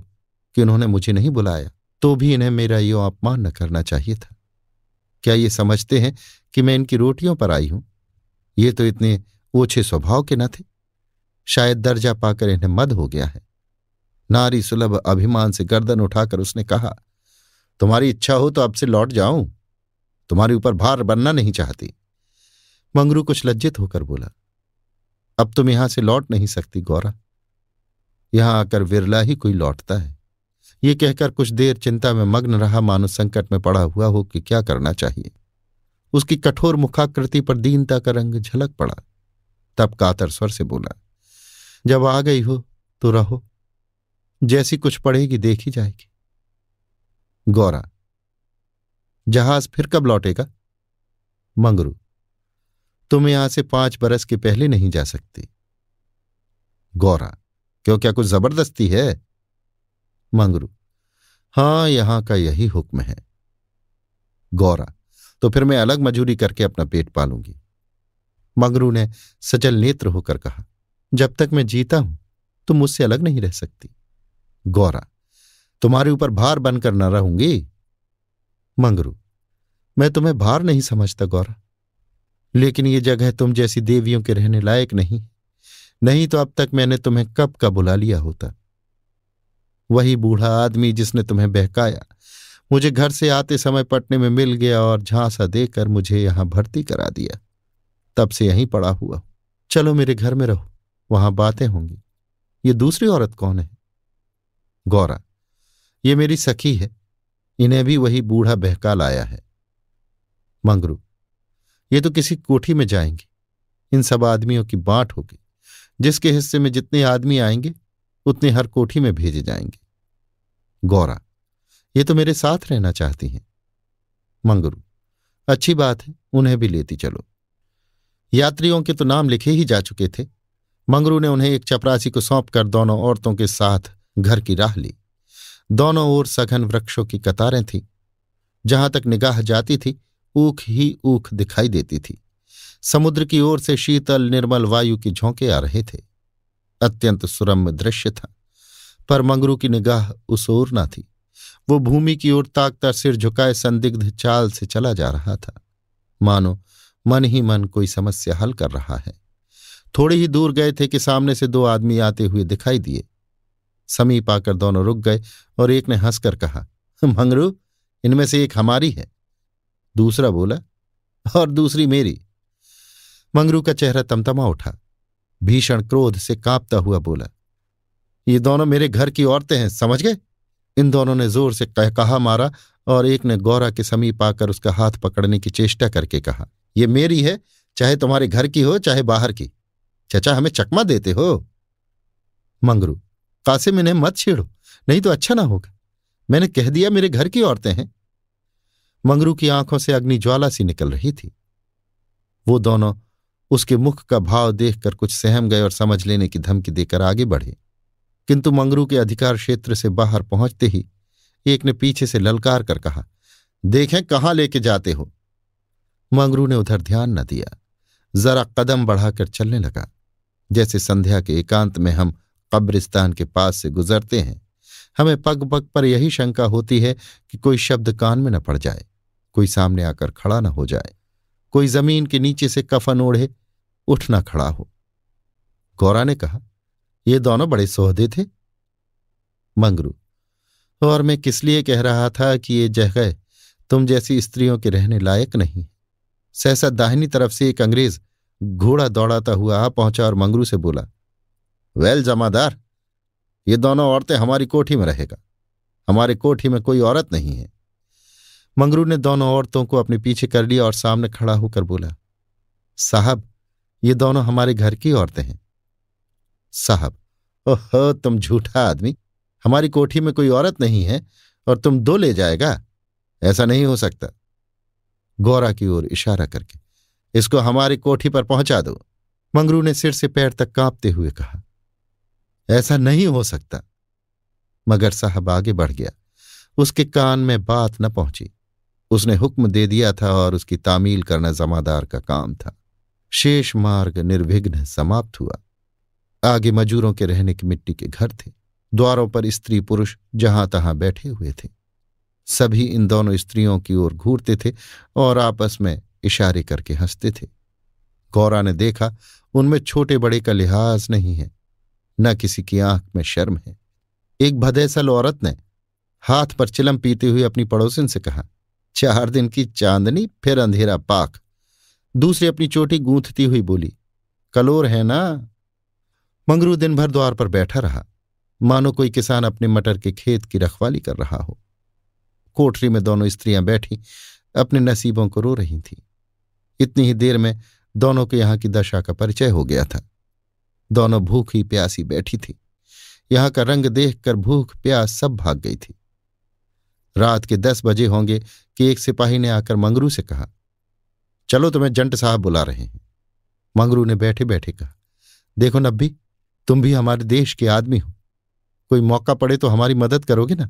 कि उन्होंने मुझे नहीं बुलाया तो भी इन्हें मेरा यो अपमान न करना चाहिए था। क्या ये समझते हैं कि मैं इनकी रोटियों पर आई हूँ? ये तो इतने ओछे स्वभाव के न थे। शायद दर्जा पाकर इन्हें मद हो गया है। नारी सुलभ अभिमान से गर्दन उठाकर उसने कहा तुम्हारी इच्छा हो तो अब से लौट जाऊँ। तुम्हारे ऊपर भार बनना नहीं चाहती। मंगरू कुछ लज्जित होकर बोला, अब तुम यहाँ से लौट नहीं सकती गौरा। यहाँ आकर विरला ही कोई लौटता है। ये कहकर कुछ देर चिंता में मग्न रहा मानो संकट में पड़ा हुआ हो कि क्या करना चाहिए। उसकी कठोर मुखाकृति पर दीनता का रंग झलक पड़ा। तब कातर स्वर से बोला, जब आ गई हो तो रहो। जैसी कुछ पड़ेगी देखी जाएगी। गौरा। जहाज़ फिर कब लौटेगा? मंगरू। तुम यहाँ से पाँच बरस के पहले नहीं जा सकती। गौरा। क्यों, क्या कुछ ज़बरदस्ती है? मंगरू। हाँ, यहाँ का यही हुक्म है। गौरा। तो फिर मैं अलग मजूरी करके अपना पेट पालूँगी। मंगरू ने सचल नेत्र होकर कहा, जब तक मैं जीता हूँ, तुम मुझसे अलग नहीं रह सकती। गौरा। तुम्हारे ऊपर भार बनकर न रहूँगी? मंगरू, मैं तुम्हें भार नहीं समझता, गौरा। लेकिन ये जगह तुम जैसी देवियों के रहने लायक नहीं। नहीं तो अब तक मैंने तुम्हें कब का बुला लिया होता? वही बूढ़ा आदमी जिसने तुम्हें बहकाया, मुझे घर से आते समय पटने में मिल गया और झांसा देकर मुझे यहाँ भर्ती करा दिया। तब से यहीं पड़ा हुआ चलो मेरे घर में रहो, वहाँ बातें होंगी। ये दूसरी औरत कौन है? गौरा ये मेरी सखी है। इन्हें भी वही बूढ़ा बहका लाया है। मंगरू, ये तो किसी कोठी में जाएँगे। इन सब आदमियों की बांट होगी। जिसके हिस्से में जितने आदमी आएँगे, उतने हर कोठी में भेजे जाएँगे। गौरा, ये तो मेरे साथ रहना चाहती हैं। मंगरू, अच्छी बात है, उन्हें भी लेती चलो। यात्रियों के तो नाम लिखे ही जा चुके थे। मंगरू ने उन्हें एक चपरासी को सौंपकर दोनों औरतों के साथ घर की राह ली। दोनों ओर सघन वृक्षों की कतारें थीं। जहाँ तक निगाह जाती थी, ऊख ही ऊख दिखाई देती थी। समुद्र की ओर से शीतल निर्मल वायु की झोंके आ रहे थे। अत्यंत सुरम्य दृश्य था, पर मंगरू की निगाह उस ओर न थी। वो भूमि की ओर ताकता सिर झुकाए संदिग्ध चाल से चला जा रहा था। मानो, मन ही मन कोई समस्या हल कर रहा है। थोड़ी ही दूर गए थे कि सामने से दो आदमी आते हुए दिखाई दिए। समीप आकर दोनों रुक गए और एक ने हंसकर कहा, मंगरू, इनमें से एक हमारी है। दूसरा बोला, और दूसरी मेरी। मंगरू का चेहरा तमतमा उठा, भीषण क्रोध से कांपता हुआ बोला, ये दोनों मेरे घर की औरतें हैं, समझ गए? इन दोनों ने ज़ोर से कह कहा मारा और एक ने गौरा के समीप आकर उसका हाथ पकड़ने की चेष्टा करके कहा यह मेरी है, चाहे तुम्हारे घर की हो, चाहे बाहर की। चचा, हमें चकमा देते हो? मंगरू कासिम इन्हें मत छेड़ो, नहीं तो अच्छा ना होगा। मैंने कह दिया, मेरे घर की औरतें हैं। मंगरू की आँखों से अग्नि ज्वाला सी निकल रही थी। वो दोनों उसके मुख का भाव देखकर कुछ सहम गए और समझ लेने की धमकी देकर आगे बढ़े। किंतु मंगरू के अधिकार क्षेत्र से बाहर पहुँचते ही एक ने पीछे से ललकार कर कहा, देखें कहाँ लेके जाते हो? मंगरू ने उधर ध्यान न दिया। जरा कदम बढ़ाकर चलने लगा। जैसे संध्या के एकांत में हम कब्रिस्तान के पास से गुजरते हैं। हमें पग पग पर यही शंका होती है कि कोई शब्द कान में न पड़ जाए, कोई सामने आकर खड़ा न हो जाए, कोई ज़मीन के नीचे से कफन ओढ़े, उठ न खड़ा हो। गौरा ने कहा, ये दोनों बड़े सोहदे थे? मंगरू, और मैं किस लिए कह रहा था कि ये जगह तुम जैसी स्त्रियों के रहने लायक नहीं। सहसा दाहिनी तरफ़ से एक अंग्रेज़ घोड़ा दौड़ाता हुआ आ पहुँचा और मंगरू से बोला वेल जमादार, ये दोनों औरतें हमारी कोठी में रहेगा। हमारे कोठी में कोई औरत नहीं है। मंगरू ने दोनों औरतों को अपने पीछे कर लिया और सामने खड़ा होकर बोला, साहब, ये दोनों हमारे घर की औरतें हैं। साहब, ओहो, तुम झूठा आदमी, हमारी कोठी में कोई औरत नहीं है और तुम दो ले जाएगा। ऐसा नहीं हो सकता। गौरा की ओर इशारा करके, इसको हमारी कोठी पर पहुँचा दो। मंगरू ने सिर से पैर तक कांपते हुए कहा ऐसा नहीं हो सकता। मगर साहब आगे बढ़ गया। उसके कान में बात न पहुँची। उसने हुक्म दे दिया था और उसकी तामील करना जमादार का काम था। शेष मार्ग निर्विघ्न समाप्त हुआ। आगे मजूरों के रहने की मिट्टी के घर थे। द्वारों पर स्त्री पुरुष जहाँ तहां बैठे हुए थे। सभी इन दोनों स्त्रियों की ओर घूरते थे और आपस में इशारे करके हँसते थे। गौरा ने देखा, उनमें छोटे बड़े का लिहाज नहीं है। न किसी की आँख में शर्म है। एक भदेसल औरत ने हाथ पर चिलम पीते हुए अपनी पड़ोसिन से कहा, चार दिन की चांदनी, फिर अंधेरा पाक। दूसरी अपनी चोटी गूंथती हुई बोली, कलोर है ना? मंगरू दिन भर द्वार पर बैठा रहा। मानो कोई किसान अपने मटर के खेत की रखवाली कर रहा हो। कोठरी में दोनों स्त्रियाँ बैठी, अपने नसीबों को रो रही थीं। इतनी ही देर में दोनों के यहाँ की दशा का परिचय हो गया था। दोनों भूखी प्यासी बैठी थी। यहाँ का रंग देखकर भूख प्यास सब भाग गई थी। रात के दस बजे होंगे कि एक सिपाही ने आकर मंगरू से कहा, चलो तुम्हें जंट साहब बुला रहे हैं। मंगरू ने बैठे बैठे कहा, देखो नब्बी, तुम भी हमारे देश के आदमी हो। कोई मौका पड़े तो हमारी मदद करोगे ना?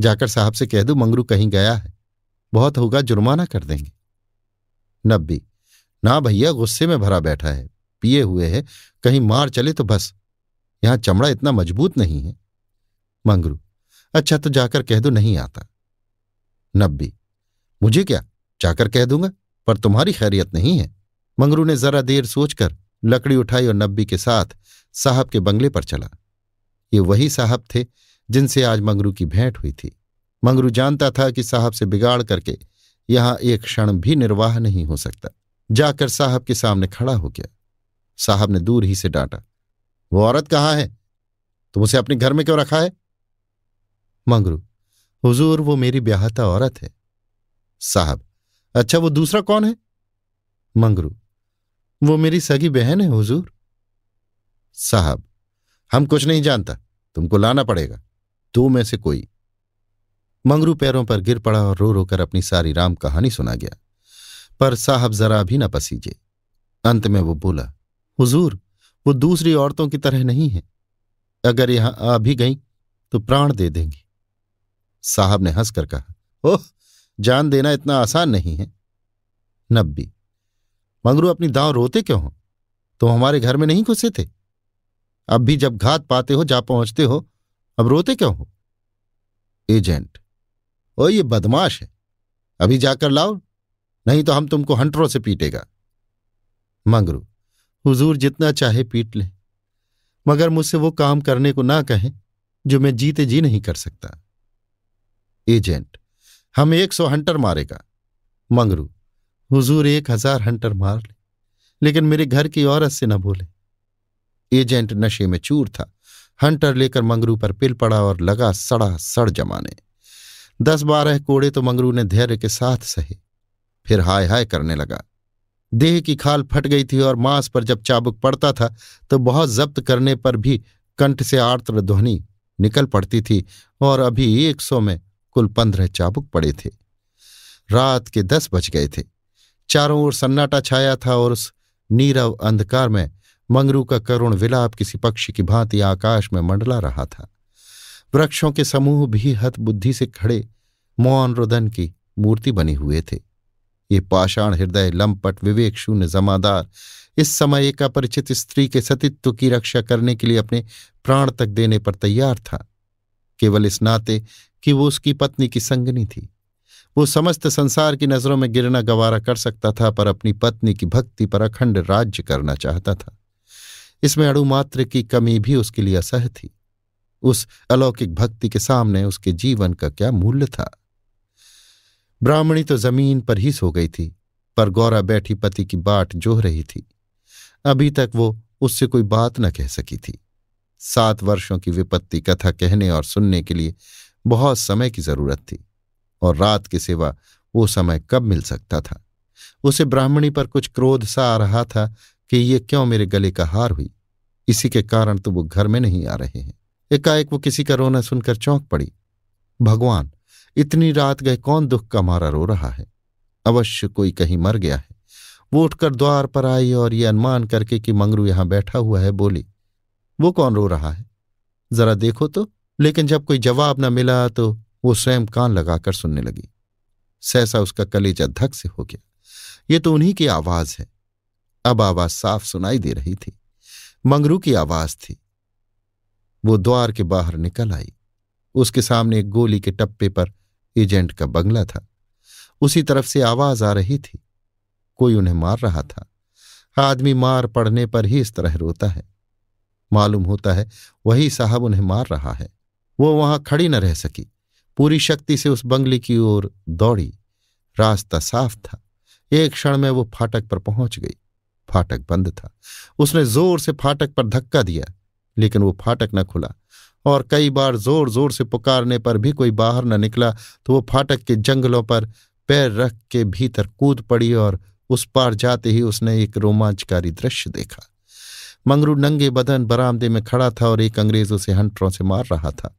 जाकर साहब से कह दो, मंगरू कहीं गया है। बहुत होगा, जुर्माना कर देंगे। नब्बी, ना भैया, गुस्से में भरा बैठा है। पिए हुए है, कहीं मार चले तो बस। यहाँ चमड़ा इतना मज़बूत नहीं है। मंगरू अच्छा तो जाकर कह दो नहीं आता। नब्बी, मुझे क्या? जाकर कह दूँगा, पर तुम्हारी खैरियत नहीं है। मंगरू ने जरा देर सोचकर लकड़ी उठाई और नब्बी के साथ साहब के बंगले पर चला। ये वही साहब थे जिनसे आज मंगरू की भेंट हुई थी। मंगरू जानता था कि साहब से बिगाड़ करके यहाँ एक क्षण भी निर्वाह नहीं हो सकता। जाकर साहब के सामने खड़ा हो गया। साहब ने दूर ही से डांटा, वो औरत कहाँ है? तुम उसे अपने घर में क्यों रखा है? मंगरू, हुजूर, वो मेरी ब्याहता औरत है। साहब अच्छा वो दूसरा कौन है? मंगरू, वो मेरी सगी बहन है, हुजूर। साहब, हम कुछ नहीं जानता, तुमको लाना पड़ेगा, दो में से कोई। मंगरू पैरों पर गिर पड़ा और रो रो कर अपनी सारी राम कहानी सुना गया, पर साहब जरा भी न पसीजे। अंत में वो बोला हुजूर, वो दूसरी औरतों की तरह नहीं है। अगर यहाँ आ भी गई तो प्राण दे देंगी। साहब ने हंसकर कहा, ओह, जान देना इतना आसान नहीं है। नब्बी, मंगरू अपनी दांव रोते क्यों हो? तुम हमारे घर में नहीं घुसे थे। अब भी जब घात पाते हो, जा पहुँचते हो, अब रोते क्यों हो? एजेंट, ओ, ये बदमाश है। अभी जाकर लाओ, नहीं तो हम तुमको हंटरों से पीटेगा। मंगरू हुजूर जितना चाहे पीट ले। मगर मुझसे वो काम करने को ना कहें, जो मैं जीते जी नहीं कर सकता। एजेंट, हम एक सौ हंटर मारेगा। मंगरू, हुजूर एक हज़ार हंटर मार ले, लेकिन मेरे घर की औरत से न बोले। एजेंट नशे में चूर था। हंटर लेकर मंगरू पर पिल पड़ा और लगा सड़ा सड़ जमाने। दस बारह कोड़े तो मंगरू ने धैर्य के साथ सहे। फिर हाय हाय करने लगा। देह की खाल फट गई थी और मांस पर जब चाबुक पड़ता था तो बहुत जब्त करने पर भी कंठ से आर्त्र ध्वनि निकल पड़ती थी और अभी एक सौ में कुल पंद्रह चाबुक पड़े थे। रात के दस बज गए थे। चारों ओर सन्नाटा छाया था और उस नीरव अंधकार में मंगरू का करुण विलाप किसी पक्षी की भांति आकाश में मंडला रहा था। वृक्षों के समूह भी हत बुद्धि से खड़े, मौन रुदन की मूर्ति बने हुए थे। ये पाषाण हृदय लंपट, विवेक शून्य, जमादार। इस समय एक अपरिचित स्त्री के सतित्व की रक्षा करने के लिए अपने प्राण तक देने पर तैयार था। केवल इस नाते कि वो उसकी पत्नी की संगनी थी। वो समस्त संसार की नज़रों में गिरना गवारा कर सकता था, पर अपनी पत्नी की भक्ति पर अखंड राज्य करना चाहता था। इसमें अणुमात्र की कमी भी उसके लिए असह थी। उस अलौकिक भक्ति के सामने उसके जीवन का क्या मूल्य था? ब्राह्मणी तो ज़मीन पर ही सो गई थी, पर गौरा बैठी पति की बाट जोह रही थी। अभी तक वो उससे कोई बात न कह सकी थी। सात वर्षों की विपत्ति कथा कहने और सुनने के लिए बहुत समय की ज़रूरत थी, और रात के सिवा वो समय कब मिल सकता था? उसे ब्राह्मणी पर कुछ क्रोध सा आ रहा था कि ये क्यों मेरे गले का हार हुई? इसी के कारण तो वो घर में नहीं आ रहे हैं। एकाएक वो किसी का रोना सुनकर चौंक पड़ी। भगवान इतनी रात गए, कौन दुख का मारा रो रहा है? अवश्य कोई कहीं मर गया है। वो उठकर द्वार पर आई और ये अनुमान करके कि मंगरू यहाँ बैठा हुआ है, बोली, वो कौन रो रहा है? जरा देखो तो। लेकिन जब कोई जवाब न मिला तो वो स्वयं कान लगाकर सुनने लगी। सहसा उसका कलेजा धक से हो गया। ये तो उन्हीं की आवाज़ है। अब आवाज़ साफ़ सुनाई दे रही थी। मंगरू की आवाज़ थी। वो द्वार के बाहर निकल आई। उसके सामने एक गोली के टप्पे पर एजेंट का बंगला था। उसी तरफ़ से आवाज़ आ रही थी। कोई उन्हें मार रहा था। आदमी मार पड़ने पर ही इस तरह रोता है। मालूम होता है वही साहब उन्हें मार रहा है। वो वहाँ खड़ी न रह सकी। पूरी शक्ति से उस बंगले की ओर दौड़ी। रास्ता साफ़ था। एक क्षण में वो फाटक पर पहुँच गई। फाटक बंद था। उसने ज़ोर से फाटक पर धक्का दिया, लेकिन वो फाटक न खुला। और कई बार ज़ोर ज़ोर से पुकारने पर भी कोई बाहर न निकला तो वो फाटक के जंगलों पर पैर रख के भीतर कूद पड़ी और उस पार जाते ही उसने एक रोमांचकारी दृश्य देखा। मंगरू नंगे बदन बरामदे में खड़ा था और एक अंग्रेज़ उसे हंटरों से मार रहा था।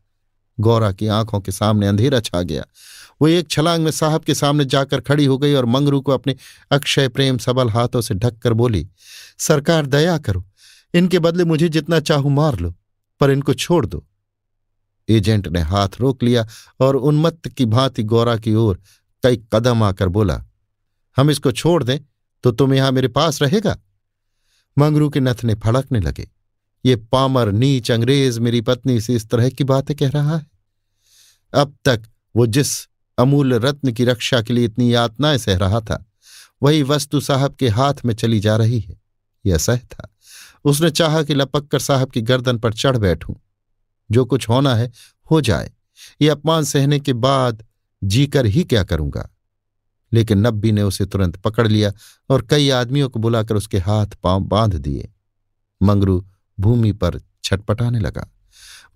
गौरा की आँखों के सामने अंधेरा छा गया। वो एक छलांग में साहब के सामने जाकर खड़ी हो गई और मंगरू को अपने अक्षय प्रेम सबल हाथों से ढककर बोली, सरकार, दया करो। इनके बदले मुझे जितना चाहू मार लो, पर इनको छोड़ दो। एजेंट ने हाथ रोक लिया और उन्मत्त की भांति गौरा की ओर कई कदम आकर बोला, हम इसको छोड़ दें तो तुम यहाँ मेरे पास रहेगा? मंगरू के नथने फड़कने लगे, ये पामर नीच अंग्रेज़ मेरी पत्नी से इस तरह की बातें कह रहा है। अब तक वो जिस अमूल्य रत्न की रक्षा के लिए इतनी यातनाएँ सह रहा था, वही वस्तु साहब के हाथ में चली जा रही है। यह सह था। उसने चाहा कि लपक कर साहब की गर्दन पर चढ़ बैठूं। जो कुछ होना है, हो जाए। ये अपमान सहने के बाद जीकर ही क्या करूँगा? लेकिन नब्बी ने उसे तुरंत पकड़ लिया और कई आदमियों को बुलाकर उसके हाथ पाँव बाँध दिए। मंगरू भूमि पर छटपटाने लगा।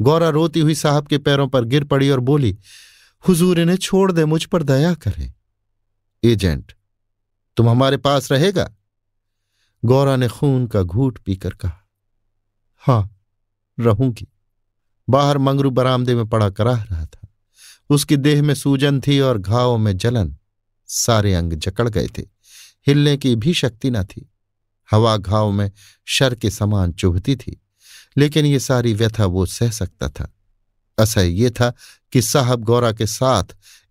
गौरा रोती हुई साहब के पैरों पर गिर पड़ी और बोली, हुजूर, इन्हें छोड़ दे, मुझ पर दया करें। एजेंट, तुम हमारे पास रहेगा? गौरा ने खून का घूट पीकर कहा, हाँ, रहूँगी। बाहर मंगरू बरामदे में पड़ा कराह रहा था। उसकी देह में सूजन थी और घावों में जलन। सारे अंग जकड़ गए थे। हिलने की भी शक्ति न थी। हवा घाव में शर के समान चुभती थी। लेकिन ये सारी व्यथा वो सह सकता था। असह ये था कि साहब गौरा के साथ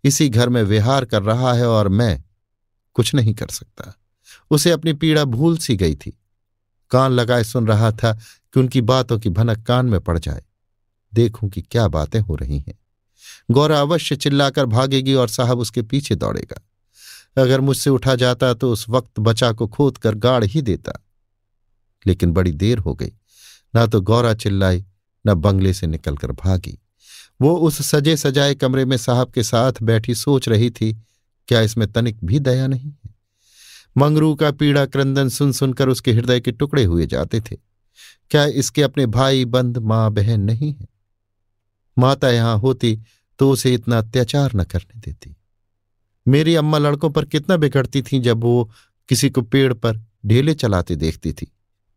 इसी घर में विहार कर रहा है और मैं कुछ नहीं कर सकता। उसे अपनी पीड़ा भूल सी गई थी। कान लगाए सुन रहा था कि उनकी बातों की भनक कान में पड़ जाए। देखूँ कि क्या बातें हो रही हैं। गौरा अवश्य चिल्लाकर भागेगी और साहब उसके पीछे दौड़ेगा। अगर मुझसे उठा जाता तो उस वक्त बचा को खोद कर गाड़ ही देता। लेकिन बड़ी देर हो गई। ना तो गौरा चिल्लाई, न बंगले से निकलकर भागी। वो उस सजे सजाए कमरे में साहब के साथ बैठी सोच रही थी, क्या इसमें तनिक भी दया नहीं है? मंगरू का पीड़ा क्रंदन सुन सुनकर उसके हृदय के टुकड़े हुए जाते थे। क्या इसके अपने भाई बंद माँ बहन नहीं है? माता यहाँ होती तो उसे इतना अत्याचार न करने देती। मेरी अम्मा लड़कों पर कितना बिगड़ती थी जब वो किसी को पेड़ पर ढेले चलाते देखती थी।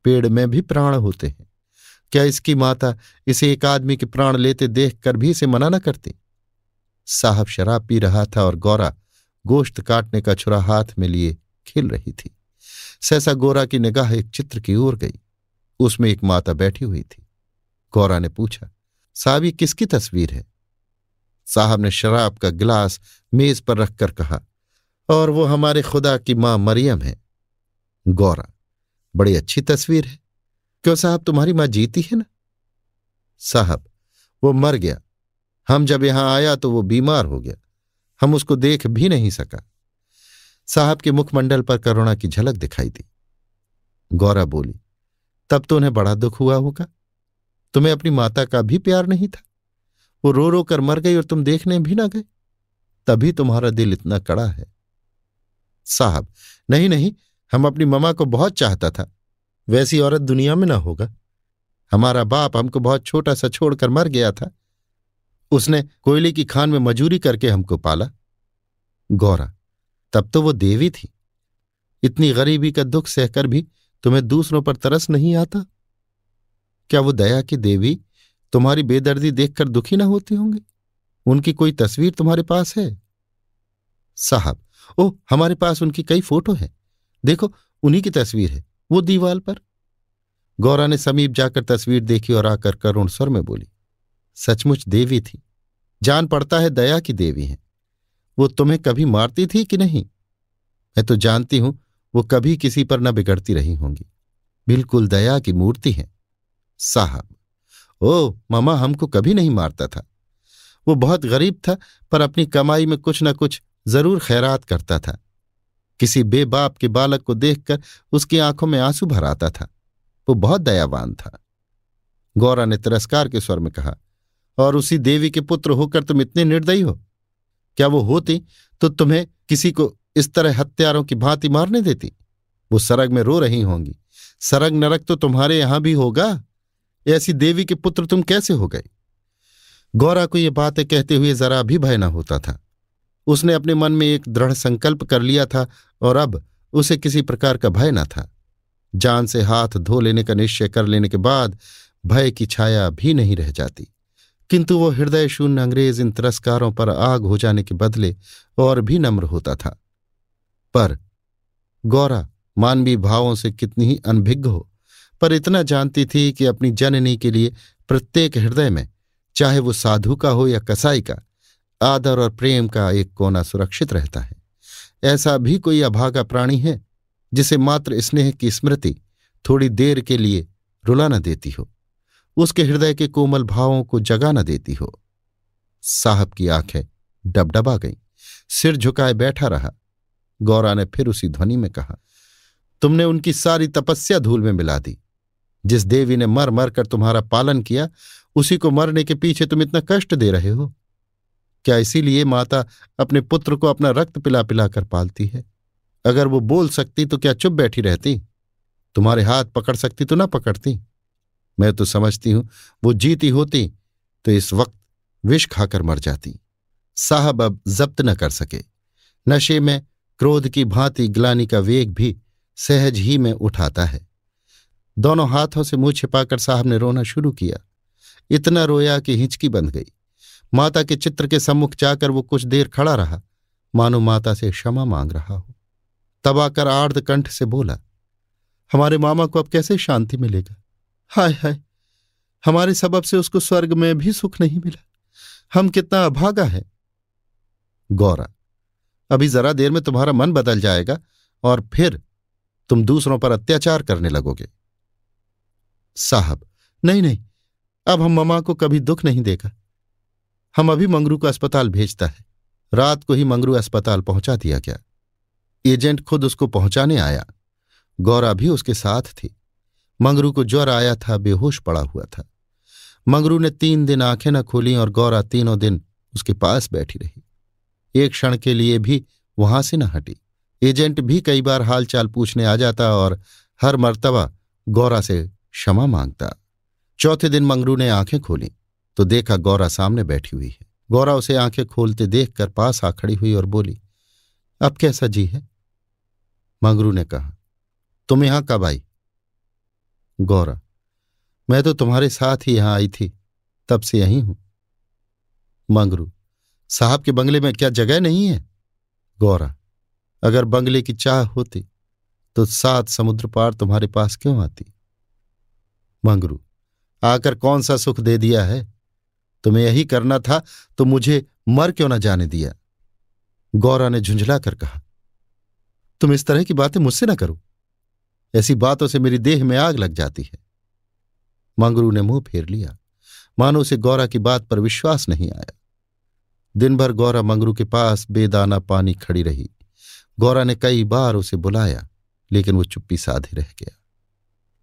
पेड़ में भी प्राण होते हैं। क्या इसकी माता इसे एक आदमी के प्राण लेते देख कर भी इसे मना न करती? साहब शराब पी रहा था और गौरा गोश्त काटने का छुरा हाथ में लिए खिल रही थी। सहसा गोरा की निगाह एक चित्र की ओर गई। उसमें एक माता बैठी हुई थी। गौरा ने पूछा साहब, ये किसकी तस्वीर है? साहब ने शराब का गिलास मेज पर रखकर कहा, और वो हमारे खुदा की माँ मरियम है। गौरा, बड़ी अच्छी तस्वीर है। क्यों साहब, तुम्हारी माँ जीती है ना? साहब, वो मर गया। हम जब यहाँ आया तो वो बीमार हो गया। हम उसको देख भी नहीं सका। साहब के मुखमंडल पर करुणा की झलक दिखाई दी। गौरा बोली, तब तो उन्हें बड़ा दुख हुआ होगा। तुम्हें अपनी माता का भी प्यार नहीं था। वो रो रो कर मर गई और तुम देखने भी ना गए। तभी तुम्हारा दिल इतना कड़ा है। साहब, नहीं नहीं, हम अपनी ममा को बहुत चाहता था। वैसी औरत दुनिया में ना होगा। हमारा बाप हमको बहुत छोटा सा छोड़कर मर गया था। उसने कोयले की खान में मजूरी करके हमको पाला। गौरा, तब तो वो देवी थी। इतनी गरीबी का दुख सहकर भी तुम्हें दूसरों पर तरस नहीं आता? क्या वो दया की देवी तुम्हारी बेदर्दी देखकर दुखी ना होती होंगे? उनकी कोई तस्वीर तुम्हारे पास है? साहब, ओह, हमारे पास उनकी कई फ़ोटो हैं। देखो, उन्हीं की तस्वीर है, वो दीवाल पर। गौरा ने समीप जाकर तस्वीर देखी और आकर करुण स्वर में बोली, सचमुच देवी थी। जान पड़ता है दया की देवी है। वो तुम्हें कभी मारती थी कि नहीं? मैं तो जानती हूँ, वो कभी किसी पर न बिगड़ती रही होंगी। बिल्कुल दया की मूर्ति है। साहब। ओ मामा हमको कभी नहीं मारता था। वो बहुत गरीब था, पर अपनी कमाई में कुछ न कुछ ज़रूर खैरात करता था। किसी बेबाप के बालक को देखकर उसकी आँखों में आँसू भर आता था। वो बहुत दयावान था। गौरा ने तिरस्कार के स्वर में कहा, और उसी देवी के पुत्र होकर तुम इतने निर्दयी हो? क्या वो होती तो तुम्हें किसी को इस तरह हत्यारों की भांति मारने देती? वो सरग में रो रही होंगी। सरग नरक तो तुम्हारे यहाँ भी होगा। ऐसी देवी के पुत्र तुम कैसे हो गए? गौरा को ये बातें कहते हुए जरा भी भय न होता था। उसने अपने मन में एक दृढ़ संकल्प कर लिया था और अब उसे किसी प्रकार का भय न था। जान से हाथ धो लेने का निश्चय कर लेने के बाद भय की छाया भी नहीं रह जाती। किंतु वो हृदय शून्य अंग्रेज़ इन तिरस्कारों पर आग हो जाने के बदले और भी नम्र होता था। पर गौरा, मानवीय भावों से कितनी ही अनभिज्ञ हो पर इतना जानती थी कि अपनी जननी के लिए प्रत्येक हृदय में, चाहे वो साधु का हो या कसाई का, आदर और प्रेम का एक कोना सुरक्षित रहता है। ऐसा भी कोई अभागा प्राणी है, जिसे मात्र स्नेह की स्मृति थोड़ी देर के लिए रुला न देती हो। उसके हृदय के कोमल भावों को जगा न देती हो। साहब की आँखें डबडबा गईं, सिर झुकाए बैठा रहा। गौरा ने फिर उसी ध्वनि में कहा, तुमने उनकी सारी तपस्या धूल में मिला दी। जिस देवी ने मर मर कर तुम्हारा पालन किया, उसी को मरने के पीछे तुम इतना कष्ट दे रहे हो। क्या इसीलिए माता अपने पुत्र को अपना रक्त पिला पिला कर पालती है? अगर वो बोल सकती तो क्या चुप बैठी रहती? तुम्हारे हाथ पकड़ सकती तो ना पकड़ती। मैं तो समझती हूँ, वो जीती होती तो इस वक्त विष खाकर मर जाती। साहब अब जब्त न कर सके। नशे में क्रोध की भांति ग्लानी का वेग भी सहज ही में उठाता है। दोनों हाथों से मुँह छिपाकर साहब ने रोना शुरू किया। इतना रोया कि हिंचकी बंध गई। माता के चित्र के सम्मुख जाकर वो कुछ देर खड़ा रहा। मानो माता से क्षमा मांग रहा हो। तब आकर आर्द कंठ से बोला, हमारे मामा को अब कैसे शांति मिलेगा? हाय हाय, हमारे सबब से उसको स्वर्ग में भी सुख नहीं मिला। हम कितना अभागा है। गौरा, अभी जरा देर में तुम्हारा मन बदल जाएगा और फिर तुम दूसरों पर अत्याचार करने लगोगे। साहब, नहीं नहीं, अब हम ममा को कभी दुख नहीं देगा। हम अभी मंगरू को अस्पताल भेजता है। रात को ही मंगरू अस्पताल पहुँचा दिया गया। एजेंट खुद उसको पहुँचाने आया। गौरा भी उसके साथ थी। मंगरू को ज्वर आया था, बेहोश पड़ा हुआ था। मंगरू ने तीन दिन आँखें न खोली और गौरा तीनों दिन उसके पास बैठी रही। एक क्षण के लिए भी वहाँ से न हटी। एजेंट भी कई बार हालचाल पूछने आ जाता और हर मर्तबा गौरा से क्षमा माँगता। चौथे दिन मंगरू ने आँखें खोली तो देखा गौरा सामने बैठी हुई है। गौरा उसे आँखें खोलते देखकर पास आ खड़ी हुई और बोली, अब कैसा जी है? मंगरू ने कहा, तुम यहाँ कब आई? गौरा, मैं तो तुम्हारे साथ ही यहाँ आई थी, तब से यहीं हूँ। मंगरू, साहब के बंगले में क्या जगह नहीं है? गौरा, अगर बंगले की चाह होती तो सात समुद्र पार तुम्हारे पास क्यों आती? मंगरू, आकर कौन सा सुख दे दिया है? तुम्हें यही करना था तो मुझे मर क्यों ना जाने दिया? गौरा ने झुंझला कर कहा, तुम इस तरह की बातें मुझसे ना करो। ऐसी बातों से मेरी देह में आग लग जाती है। मंगरू ने मुँह फेर लिया। मानो उसे गौरा की बात पर विश्वास नहीं आया। दिन भर गौरा मंगरू के पास बेदाना पानी खड़ी रही। गौरा ने कई बार उसे बुलाया, लेकिन वो चुप्पी साधे रह गया।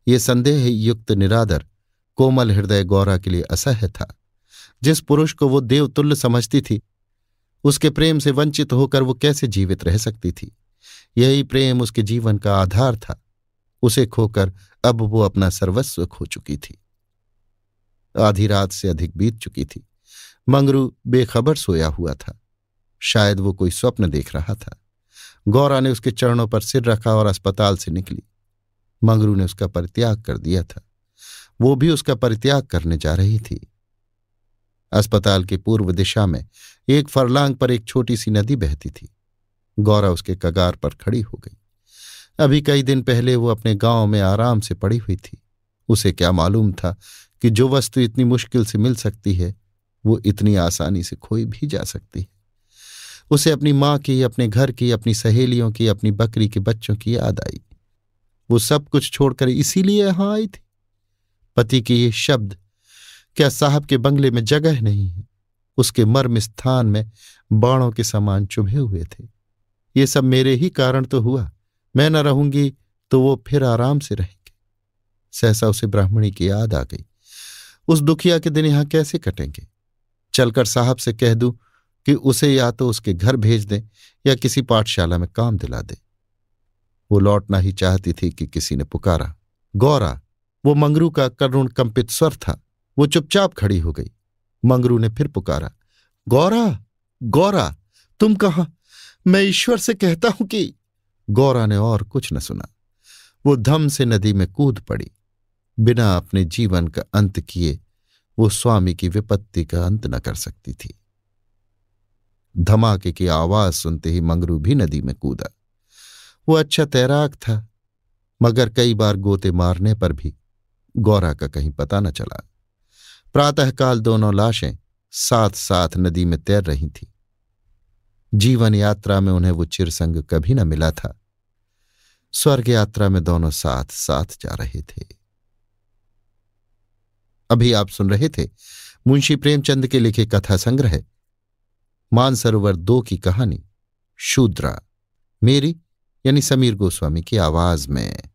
ये संदेह युक्त निरादर कोमल हृदय गौरा के लिए असह्य था। जिस पुरुष को वो देवतुल्य समझती थी, उसके प्रेम से वंचित होकर वो कैसे जीवित रह सकती थी? यही प्रेम उसके जीवन का आधार था। उसे खोकर अब वो अपना सर्वस्व खो चुकी थी। आधी रात से अधिक बीत चुकी थी। मंगरू बेखबर सोया हुआ था। शायद वो कोई स्वप्न देख रहा था। गौरा ने उसके चरणों पर सिर रखा और अस्पताल से निकली। मंगरू ने उसका परित्याग कर दिया था। वो भी उसका परित्याग करने जा रही थी। अस्पताल की पूर्व दिशा में एक फरलांग पर एक छोटी सी नदी बहती थी। गौरा उसके कगार पर खड़ी हो गई। अभी कई दिन पहले वो अपने गाँव में आराम से पड़ी हुई थी। उसे क्या मालूम था कि जो वस्तु इतनी मुश्किल से मिल सकती है, वो इतनी आसानी से खोई भी जा सकती है। उसे अपनी माँ की, अपने घर की, अपनी सहेलियों की, अपनी बकरी के बच्चों की याद आई। वो सब कुछ छोड़कर इसीलिए यहाँ आई थी। पति के ये शब्द, क्या साहब के बंगले में जगह नहीं है? उसके मर्म स्थान में बाणों के समान चुभे हुए थे। ये सब मेरे ही कारण तो हुआ। मैं न रहूँगी तो वो फिर आराम से रहेंगे। सहसा उसे ब्राह्मणी की याद आ गई। उस दुखिया के दिन यहाँ कैसे कटेंगे? चलकर साहब से कह दूँ कि उसे या तो उसके घर भेज दें या किसी पाठशाला में काम दिला दे। वो लौटना ही चाहती थी कि किसी ने पुकारा। गौरा, वो मंगरू का करुण कंपित स्वर था। वो चुपचाप खड़ी हो गई। मंगरू ने फिर पुकारा, गौरा गौरा, तुम कहा? मैं ईश्वर से कहता हूँ कि गौरा ने और कुछ न सुना। वो धम से नदी में कूद पड़ी। बिना अपने जीवन का अंत किए वो स्वामी की विपत्ति का अंत न कर सकती थी। धमाके की आवाज़ सुनते ही मंगरू भी नदी में कूदा। वो अच्छा तैराक था, मगर कई बार गोते मारने पर भी गौरा का कहीं पता न चला। प्रातःकाल दोनों लाशें साथ साथ नदी में तैर रही थीं। जीवन यात्रा में उन्हें वो चिरसंग कभी न मिला था। स्वर्ग यात्रा में दोनों साथ साथ जा रहे थे। अभी आप सुन रहे थे मुंशी प्रेमचंद के लिखे कथा संग्रह, मानसरोवर दो की कहानी, शूद्रा, मेरी यानी समीर गोस्वामी की आवाज़ में।